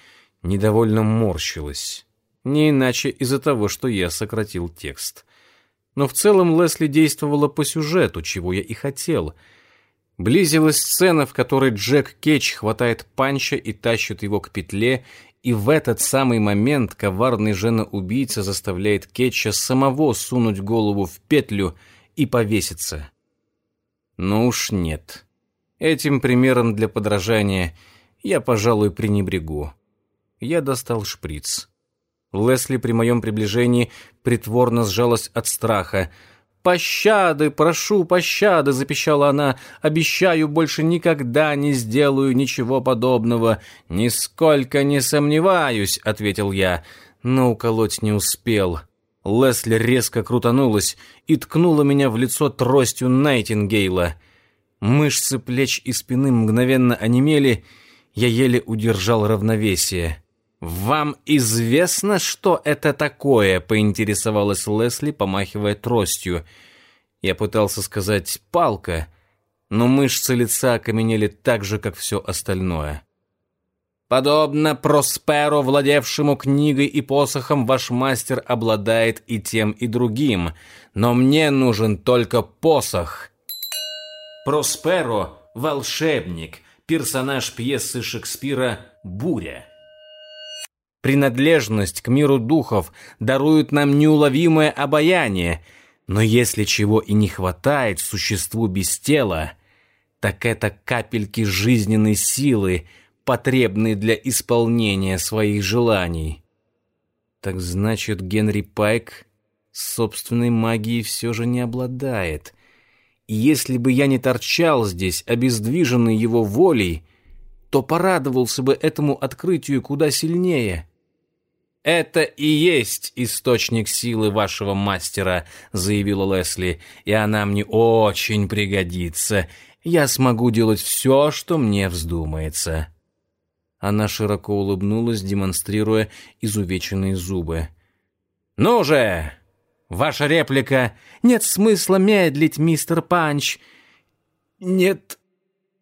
недовольно морщилась. Не иначе из-за того, что я сократил текст. Но в целом Лесли действовала по сюжету, чего я и хотел. Близилась сцена, в которой Джек Кетч хватает Панча и тащит его к петле и в этот самый момент коварный жена-убийца заставляет Кетча самого сунуть голову в петлю и повеситься. Но уж нет. Этим примером для подражания я, пожалуй, пренебрегу. Я достал шприц. Лесли при моем приближении притворно сжалась от страха. «Пощады, прошу, пощады!» — запищала она. «Обещаю, больше никогда не сделаю ничего подобного». «Нисколько не сомневаюсь», — ответил я, но уколоть не успел. Лесли резко крутанулась и ткнула меня в лицо тростью Найтингейла. Мышцы плеч и спины мгновенно онемели, я еле удержал равновесие. «Вам известно, что это такое?» — поинтересовалась Лесли, помахивая тростью. Я пытался сказать «палка», но мышцы лица окаменели так же, как все остальное. «Подобно Просперо, владевшему книгой и посохом, ваш мастер обладает и тем, и другим, но мне нужен только посох». Просперо — волшебник, персонаж пьесы Шекспира «Буря». Принадлежность к миру духов дарует нам неуловимое обаяние, но если чего и не хватает существу без тела, так это капельки жизненной силы, потребной для исполнения своих желаний. Так значит, Генри Пайк собственной магией все же не обладает. И если бы я не торчал здесь, обездвиженный его волей, то порадовался бы этому открытию куда сильнее. «Это и есть источник силы вашего мастера», — заявила Лесли, «и она мне очень пригодится. Я смогу делать все, что мне вздумается». Она широко улыбнулась, демонстрируя изувеченные зубы. «Ну же! Ваша реплика! Нет смысла медлить, мистер Панч!» «Нет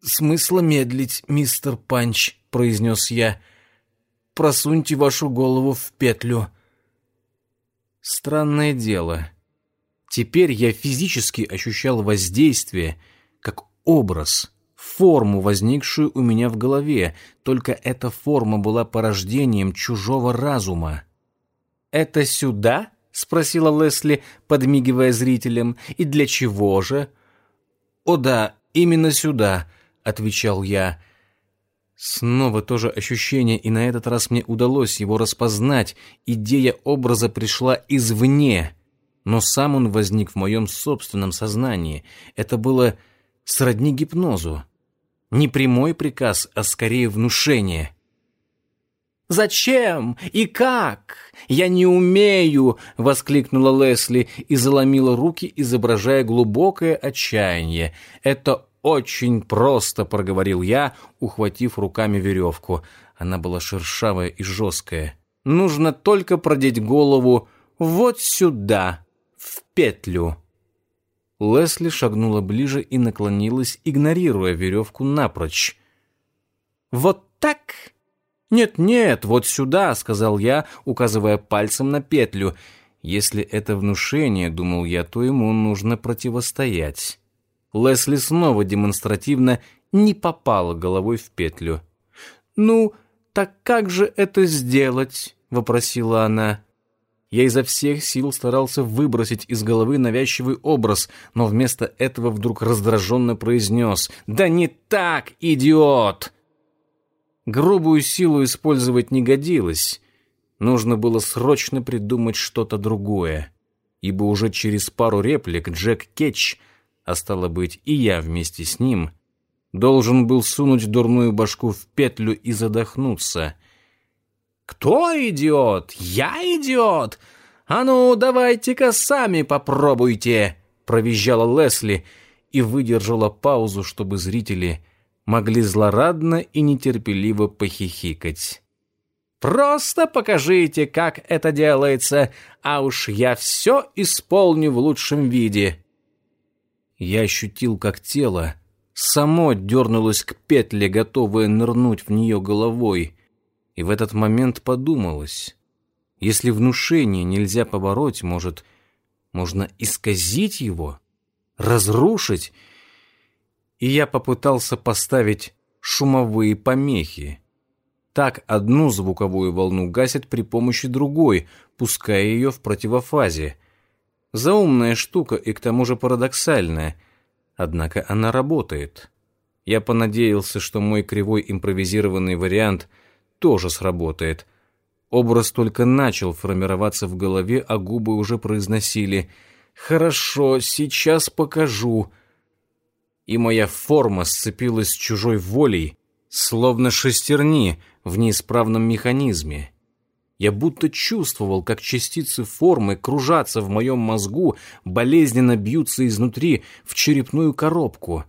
смысла медлить, мистер Панч», — произнес я просуньте вашу голову в петлю». Странное дело. Теперь я физически ощущал воздействие, как образ, форму, возникшую у меня в голове, только эта форма была порождением чужого разума. «Это сюда?» — спросила Лесли, подмигивая зрителям. «И для чего же?» «О да, именно сюда», — отвечал я. Снова то же ощущение, и на этот раз мне удалось его распознать. Идея образа пришла извне, но сам он возник в моем собственном сознании. Это было сродни гипнозу. Не прямой приказ, а скорее внушение. «Зачем? И как? Я не умею!» — воскликнула Лесли и заломила руки, изображая глубокое отчаяние. Это «Очень просто», — проговорил я, ухватив руками веревку. Она была шершавая и жесткая. «Нужно только продеть голову вот сюда, в петлю». Лесли шагнула ближе и наклонилась, игнорируя веревку напрочь. «Вот так?» «Нет-нет, вот сюда», — сказал я, указывая пальцем на петлю. «Если это внушение, — думал я, — то ему нужно противостоять». Лесли снова демонстративно не попала головой в петлю. «Ну, так как же это сделать?» — вопросила она. Я изо всех сил старался выбросить из головы навязчивый образ, но вместо этого вдруг раздраженно произнес «Да не так, идиот!» Грубую силу использовать не годилось. Нужно было срочно придумать что-то другое, ибо уже через пару реплик Джек Кетч — а стало быть, и я вместе с ним, должен был сунуть дурную башку в петлю и задохнуться. «Кто идиот? Я идиот? А ну, давайте-ка сами попробуйте!» провизжала Лесли и выдержала паузу, чтобы зрители могли злорадно и нетерпеливо похихикать. «Просто покажите, как это делается, а уж я все исполню в лучшем виде». Я ощутил, как тело само дернулось к петле, готовое нырнуть в нее головой. И в этот момент подумалось, если внушение нельзя побороть, может, можно исказить его, разрушить? И я попытался поставить шумовые помехи. Так одну звуковую волну гасят при помощи другой, пуская ее в противофазе. Заумная штука и к тому же парадоксальная. Однако она работает. Я понадеялся, что мой кривой импровизированный вариант тоже сработает. Образ только начал формироваться в голове, а губы уже произносили «Хорошо, сейчас покажу». И моя форма сцепилась с чужой волей, словно шестерни в неисправном механизме. Я будто чувствовал, как частицы формы кружатся в моем мозгу, болезненно бьются изнутри в черепную коробку.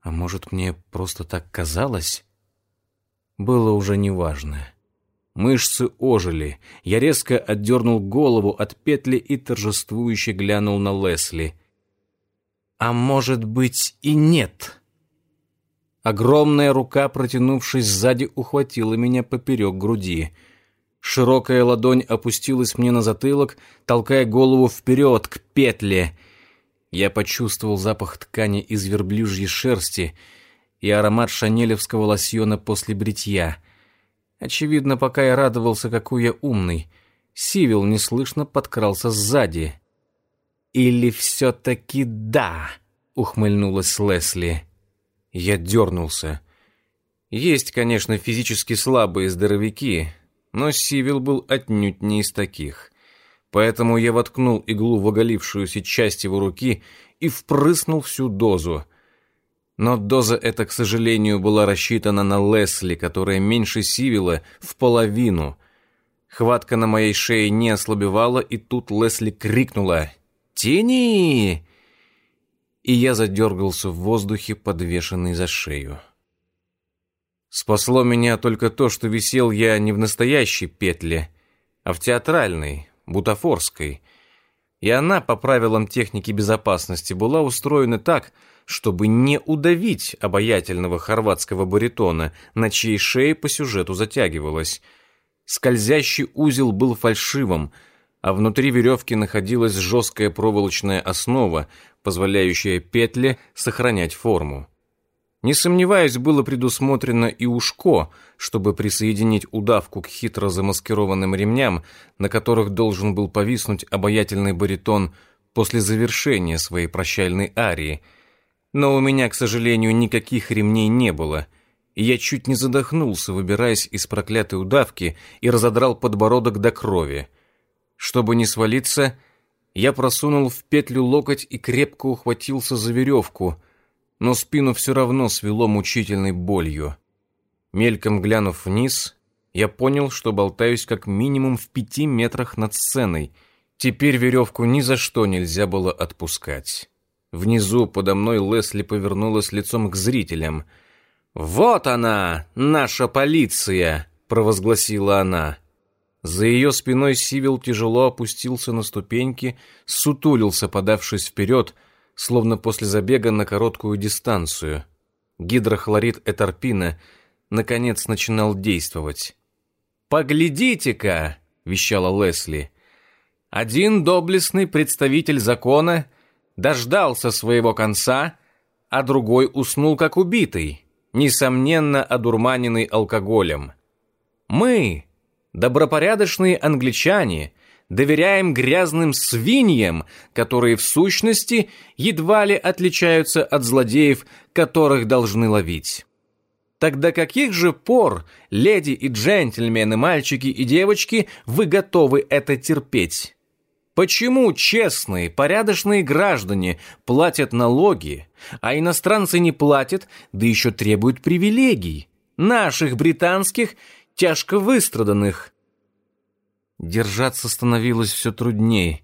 А может, мне просто так казалось? Было уже неважно. Мышцы ожили. Я резко отдернул голову от петли и торжествующе глянул на Лесли. «А может быть и нет?» Огромная рука, протянувшись сзади, ухватила меня поперек груди — Широкая ладонь опустилась мне на затылок, толкая голову вперед, к петле. Я почувствовал запах ткани из верблюжьей шерсти и аромат шанелевского лосьона после бритья. Очевидно, пока я радовался, какой я умный, Сивил неслышно подкрался сзади. «Или все-таки да?» — ухмыльнулась Лесли. Я дернулся. Есть, конечно, физически слабые здоровяки, но Сивил был отнюдь не из таких. Поэтому я воткнул иглу в оголившуюся часть его руки и впрыснул всю дозу. Но доза эта, к сожалению, была рассчитана на Лесли, которая меньше Сивила в половину. Хватка на моей шее не ослабевала, и тут Лесли крикнула «Тяни!» И я задергался в воздухе, подвешенный за шею. Спасло меня только то, что висел я не в настоящей петле, а в театральной, бутафорской. И она, по правилам техники безопасности, была устроена так, чтобы не удавить обаятельного хорватского баритона, на чьей шее по сюжету затягивалась. Скользящий узел был фальшивым, а внутри веревки находилась жесткая проволочная основа, позволяющая петле сохранять форму. Не сомневаюсь, было предусмотрено и ушко, чтобы присоединить удавку к хитро замаскированным ремням, на которых должен был повиснуть обаятельный баритон после завершения своей прощальной арии. Но у меня, к сожалению, никаких ремней не было, и я чуть не задохнулся, выбираясь из проклятой удавки и разодрал подбородок до крови. Чтобы не свалиться, я просунул в петлю локоть и крепко ухватился за веревку — но спину все равно свело мучительной болью. Мельком глянув вниз, я понял, что болтаюсь как минимум в пяти метрах над сценой. Теперь веревку ни за что нельзя было отпускать. Внизу подо мной Лесли повернулась лицом к зрителям. «Вот она, наша полиция!» — провозгласила она. За ее спиной Сивил тяжело опустился на ступеньки, сутулился, подавшись вперед, — словно после забега на короткую дистанцию. Гидрохлорид эторпина наконец начинал действовать. «Поглядите-ка!» — вещала Лесли. «Один доблестный представитель закона дождался своего конца, а другой уснул как убитый, несомненно одурманенный алкоголем. Мы, добропорядочные англичане, доверяем грязным свиньям, которые в сущности едва ли отличаются от злодеев, которых должны ловить. Тогда каких же пор, леди и джентльмены, мальчики и девочки, вы готовы это терпеть? Почему честные, порядочные граждане платят налоги, а иностранцы не платят, да еще требуют привилегий, наших британских, тяжко выстраданных? Держаться становилось все труднее,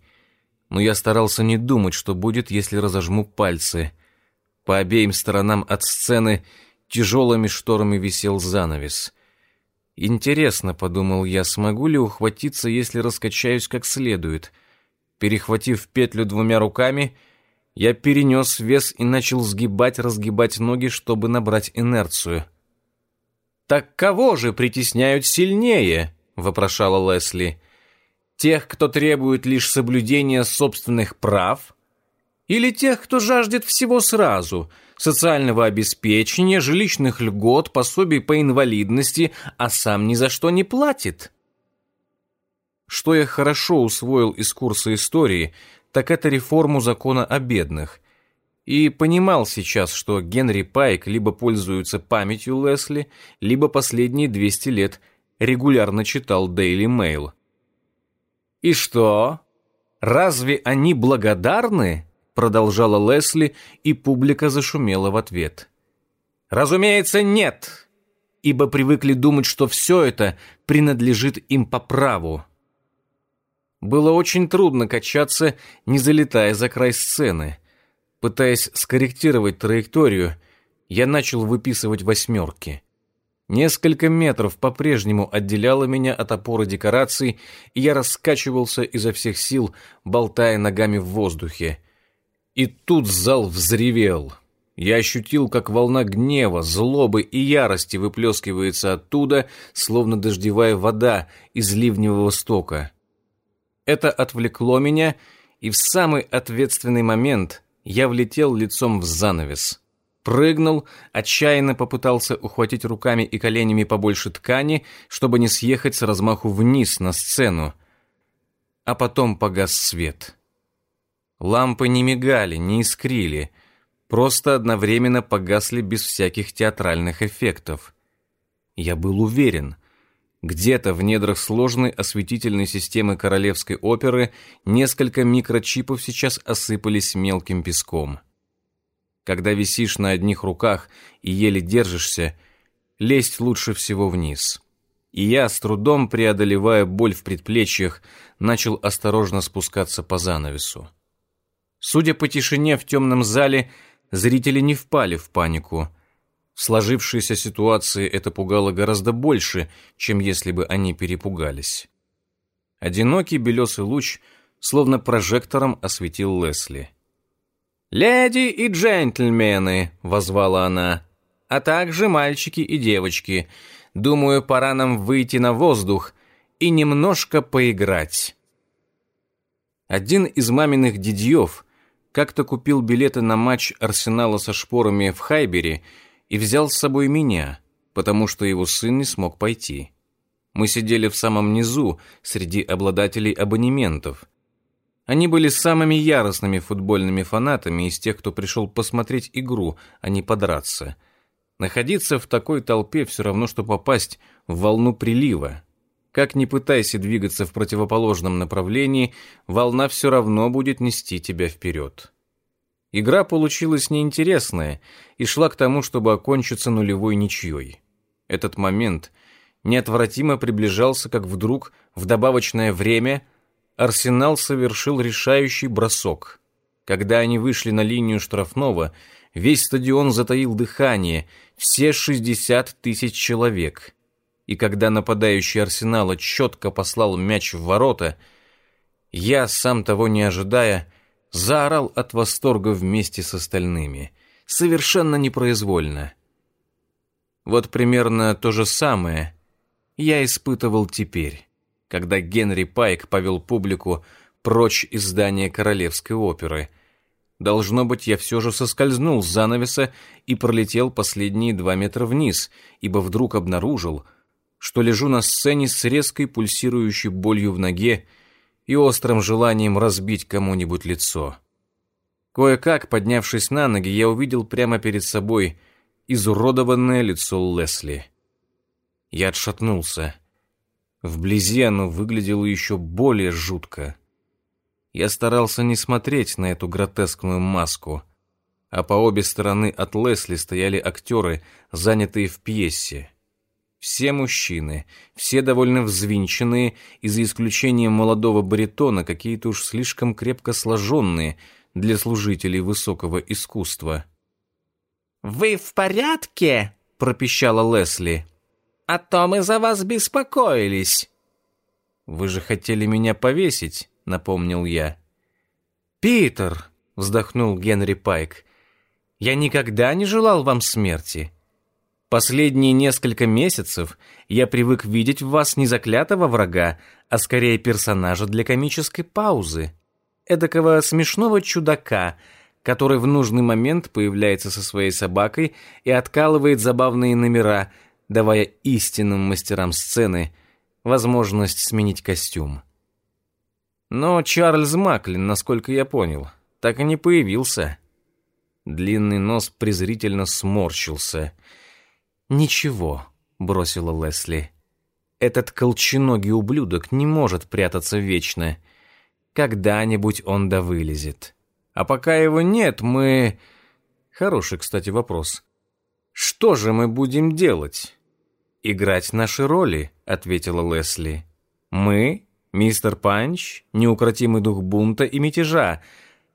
но я старался не думать, что будет, если разожму пальцы. По обеим сторонам от сцены тяжелыми шторами висел занавес. «Интересно», — подумал я, — «смогу ли ухватиться, если раскачаюсь как следует?» Перехватив петлю двумя руками, я перенес вес и начал сгибать-разгибать ноги, чтобы набрать инерцию. «Так кого же притесняют сильнее?» — вопрошала Лесли. Тех, кто требует лишь соблюдения собственных прав? Или тех, кто жаждет всего сразу – социального обеспечения, жилищных льгот, пособий по инвалидности, а сам ни за что не платит? Что я хорошо усвоил из курса истории, так это реформу закона о бедных. И понимал сейчас, что Генри Пайк либо пользуется памятью Лесли, либо последние 200 лет регулярно читал Daily Mail. «И что? Разве они благодарны?» продолжала Лесли, и публика зашумела в ответ. «Разумеется, нет, ибо привыкли думать, что все это принадлежит им по праву». Было очень трудно качаться, не залетая за край сцены. Пытаясь скорректировать траекторию, я начал выписывать восьмерки. Несколько метров по-прежнему отделяло меня от опоры декораций, и я раскачивался изо всех сил, болтая ногами в воздухе. И тут зал взревел. Я ощутил, как волна гнева, злобы и ярости выплескивается оттуда, словно дождевая вода из ливневого стока. Это отвлекло меня, и в самый ответственный момент я влетел лицом в занавес. Прыгнул, отчаянно попытался ухватить руками и коленями побольше ткани, чтобы не съехать с размаху вниз на сцену. А потом погас свет. Лампы не мигали, не искрили, просто одновременно погасли без всяких театральных эффектов. Я был уверен, где-то в недрах сложной осветительной системы королевской оперы несколько микрочипов сейчас осыпались мелким песком. Когда висишь на одних руках и еле держишься, лезть лучше всего вниз. И я, с трудом преодолевая боль в предплечьях, начал осторожно спускаться по занавесу. Судя по тишине в темном зале, зрители не впали в панику – в сложившейся ситуации это пугало гораздо больше, чем если бы они перепугались. Одинокий белесый луч словно прожектором осветил Лесли. «Леди и джентльмены!» — возвала она. «А также мальчики и девочки. Думаю, пора нам выйти на воздух и немножко поиграть». Один из маминых дядьев как-то купил билеты на матч Арсенала со шпорами в Хайбере — и взял с собой меня, потому что его сын не смог пойти. Мы сидели в самом низу, среди обладателей абонементов. Они были самыми яростными футбольными фанатами из тех, кто пришел посмотреть игру, а не подраться. Находиться в такой толпе все равно, что попасть в волну прилива. Как ни пытайся двигаться в противоположном направлении, волна все равно будет нести тебя вперед. Игра получилась неинтересная и шла к тому, чтобы окончиться нулевой ничьей. Этот момент неотвратимо приближался, как вдруг, в добавочное время, Арсенал совершил решающий бросок. Когда они вышли на линию штрафного, весь стадион затаил дыхание, все 60 тысяч человек. И когда нападающий Арсенала четко послал мяч в ворота, я, сам того не ожидая, заорал от восторга вместе с остальными, совершенно непроизвольно. Вот примерно то же самое я испытывал теперь, когда Генри Пайк повел публику прочь из здания Королевской оперы. Должно быть, я все же соскользнул с занавеса и пролетел последние два метра вниз, ибо вдруг обнаружил, что лежу на сцене с резкой пульсирующей болью в ноге и острым желанием разбить кому-нибудь лицо. Кое-как, поднявшись на ноги, я увидел прямо перед собой изуродованное лицо Лесли. Я отшатнулся. Вблизи оно выглядело еще более жутко. Я старался не смотреть на эту гротескную маску, а по обе стороны от Лесли стояли актеры, занятые в пьесе. Все мужчины, все довольно взвинченные, и за исключением молодого баритона, какие-то уж слишком крепко сложенные для служителей высокого искусства. «Вы в порядке?» — пропищала Лесли. «А то мы за вас беспокоились». «Вы же хотели меня повесить», — напомнил я. «Питер», — вздохнул Генри Пайк, — «я никогда не желал вам смерти. Последние несколько месяцев я привык видеть в вас не заклятого врага, а скорее персонажа для комической паузы. Эдакого смешного чудака, который в нужный момент появляется со своей собакой и откалывает забавные номера, давая истинным мастерам сцены возможность сменить костюм. Но Чарльз Маклин, насколько я понял, так и не появился. Длинный нос презрительно сморщился — «Ничего», — бросила Лесли. Этот колченогий ублюдок не может прятаться вечно. Когда-нибудь он да вылезет. А пока его нет, мы... Хороший, кстати, вопрос. Что же мы будем делать? Играть наши роли, ответила Лесли. Мы, мистер Панч, неукротимый дух бунта и мятежа.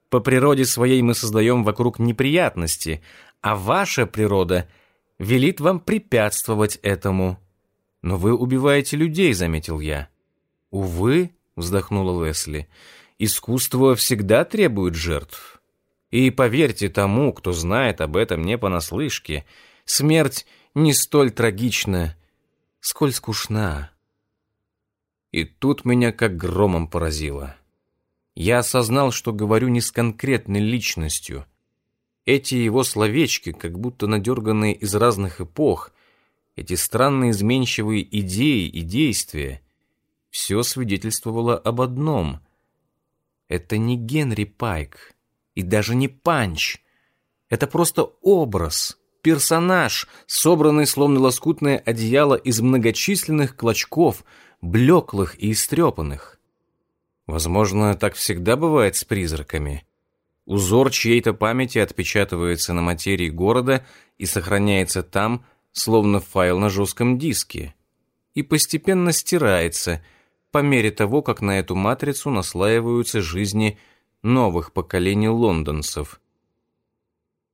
По природе своей мы создаем вокруг неприятности, а ваша природа велит вам препятствовать этому. Но вы убиваете людей, заметил я. Увы, вздохнула Лесли, искусство всегда требует жертв. И поверьте тому, кто знает об этом не понаслышке, смерть не столь трагична, сколь скучна. И тут меня как громом поразило. Я осознал, что говорю не с конкретной личностью. Эти его словечки, как будто надерганные из разных эпох, эти странные изменчивые идеи и действия, все свидетельствовало об одном. Это не Генри Пайк и даже не Панч. Это просто образ, персонаж, собранный словно лоскутное одеяло из многочисленных клочков, блеклых и истрепанных. Возможно, так всегда бывает с призраками. Узор чьей-то памяти отпечатывается на материи города и сохраняется там, словно файл на жестком диске, и постепенно стирается по мере того, как на эту матрицу наслаиваются жизни новых поколений лондонцев.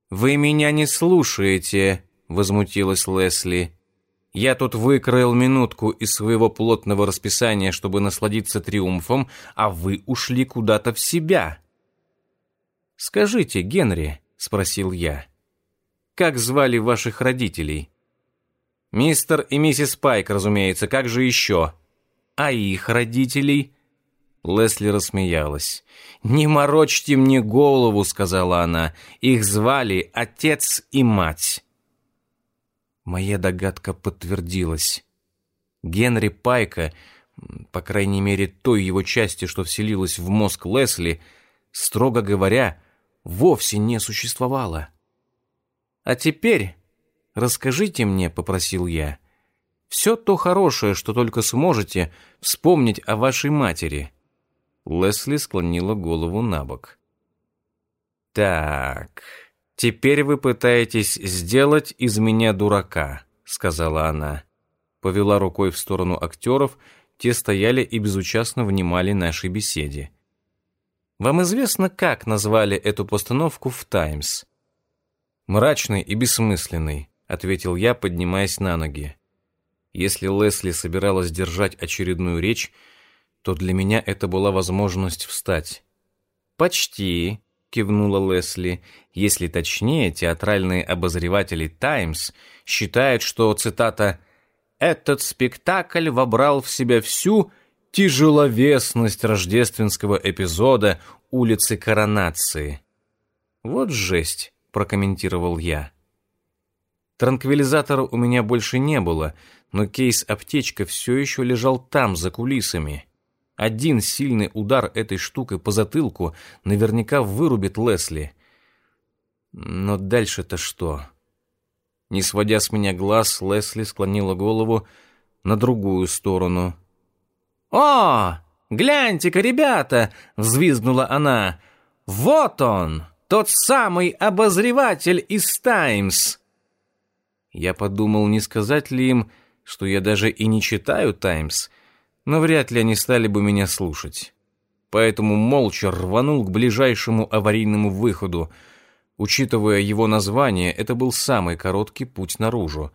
«Вы меня не слушаете», — возмутилась Лесли. Я тут выкроил минутку из своего плотного расписания, чтобы насладиться триумфом, а вы ушли куда-то в себя. «Скажите, Генри», — спросил я, — «как звали ваших родителей?» «Мистер и миссис Пайк, разумеется, как же еще?» «А их родителей?» Лесли рассмеялась. «Не морочьте мне голову», — сказала она. «Их звали отец и мать». Моя догадка подтвердилась. Генри Пайка, по крайней мере той его части, что вселилась в мозг Лесли, строго говоря, вовсе не существовало. «А теперь расскажите мне», — попросил я, — «все то хорошее, что только сможете вспомнить о вашей матери». Лесли склонила голову на бок. «Так...» «Теперь вы пытаетесь сделать из меня дурака», — сказала она. Повела рукой в сторону актеров, те стояли и безучастно внимали нашей беседе. «Вам известно, как назвали эту постановку в «Таймс»?» «Мрачный и бессмысленный», — ответил я, поднимаясь на ноги. Если Лесли собиралась держать очередную речь, то для меня это была возможность встать. «Почти», кивнула Лесли. Если точнее, театральные обозреватели «Таймс» считают, что, цитата, «этот спектакль вобрал в себя всю тяжеловесность рождественского эпизода улицы Коронации». «Вот жесть», — прокомментировал я. Транквилизатора у меня больше не было, но кейс-аптечка все еще лежал там, за кулисами. Один сильный удар этой штукой по затылку наверняка вырубит Лесли. Но дальше-то что? Не сводя с меня глаз, Лесли склонила голову на другую сторону. «О, гляньте-ка, ребята!» — взвизгнула она. «Вот он, тот самый обозреватель из «Таймс». Я подумал, не сказать ли им, что я даже и не читаю «Таймс», но вряд ли они стали бы меня слушать. Поэтому молча рванул к ближайшему аварийному выходу. Учитывая его название, это был самый короткий путь наружу.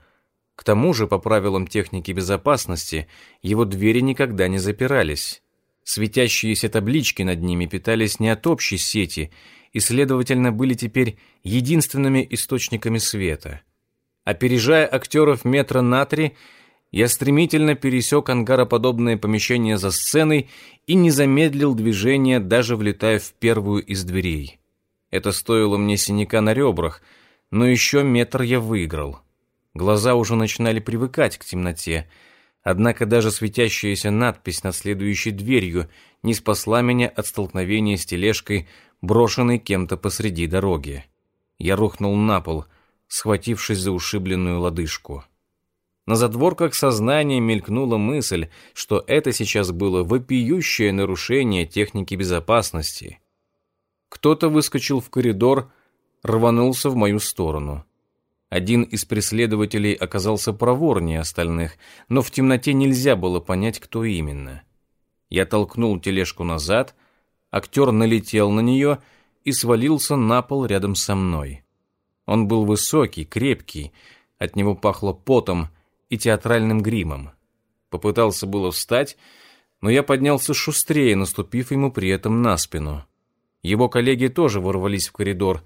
К тому же, по правилам техники безопасности, его двери никогда не запирались. Светящиеся таблички над ними питались не от общей сети и, следовательно, были теперь единственными источниками света. Опережая актеров метра на три, я стремительно пересек ангароподобное помещение за сценой и не замедлил движение, даже влетая в первую из дверей. Это стоило мне синяка на ребрах, но еще метр я выиграл. Глаза уже начинали привыкать к темноте, однако даже светящаяся надпись над следующей дверью не спасла меня от столкновения с тележкой, брошенной кем-то посреди дороги. Я рухнул на пол, схватившись за ушибленную лодыжку. На задворках сознания мелькнула мысль, что это сейчас было вопиющее нарушение техники безопасности. Кто-то выскочил в коридор, рванулся в мою сторону. Один из преследователей оказался проворнее остальных, но в темноте нельзя было понять, кто именно. Я толкнул тележку назад, актер налетел на нее и свалился на пол рядом со мной. Он был высокий, крепкий, от него пахло потом и театральным гримом. Попытался было встать, но я поднялся шустрее, наступив ему при этом на спину. Его коллеги тоже ворвались в коридор.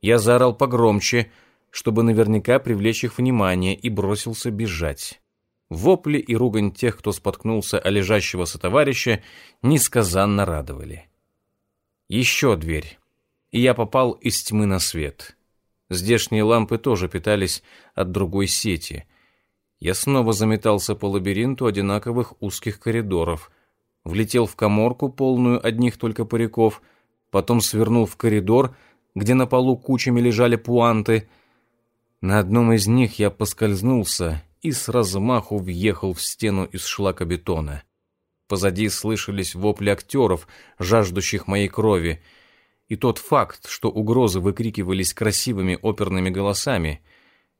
Я заорал погромче, чтобы наверняка привлечь их внимание, и бросился бежать. Вопли и ругань тех, кто споткнулся о лежащего сотоварища, несказанно радовали. Еще дверь, и я попал из тьмы на свет. Здешние лампы тоже питались от другой сети. Я снова заметался по лабиринту одинаковых узких коридоров, влетел в коморку, полную одних только париков — потом свернул в коридор, где на полу кучами лежали пуанты. На одном из них я поскользнулся и с размаху въехал в стену из шлакобетона. Позади слышались вопли актеров, жаждущих моей крови, и тот факт, что угрозы выкрикивались красивыми оперными голосами,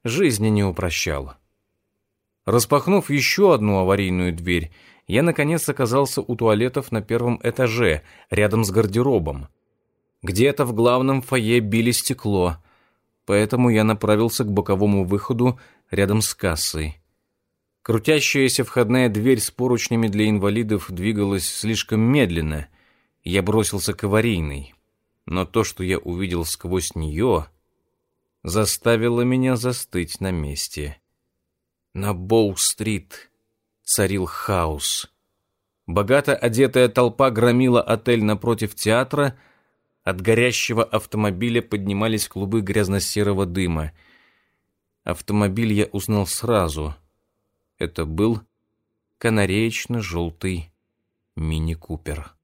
жизни не упрощал. Распахнув еще одну аварийную дверь, я наконец оказался у туалетов на первом этаже, рядом с гардеробом. Где-то в главном фойе били стекло, поэтому я направился к боковому выходу рядом с кассой. Крутящаяся входная дверь с поручнями для инвалидов двигалась слишком медленно. Я бросился к аварийной. Но то, что я увидел сквозь нее, заставило меня застыть на месте. На Боу-стрит царил хаос. Богато одетая толпа громила отель напротив театра — от горящего автомобиля поднимались клубы грязно-серого дыма. Автомобиль я узнал сразу. Это был канареечно-желтый мини-купер.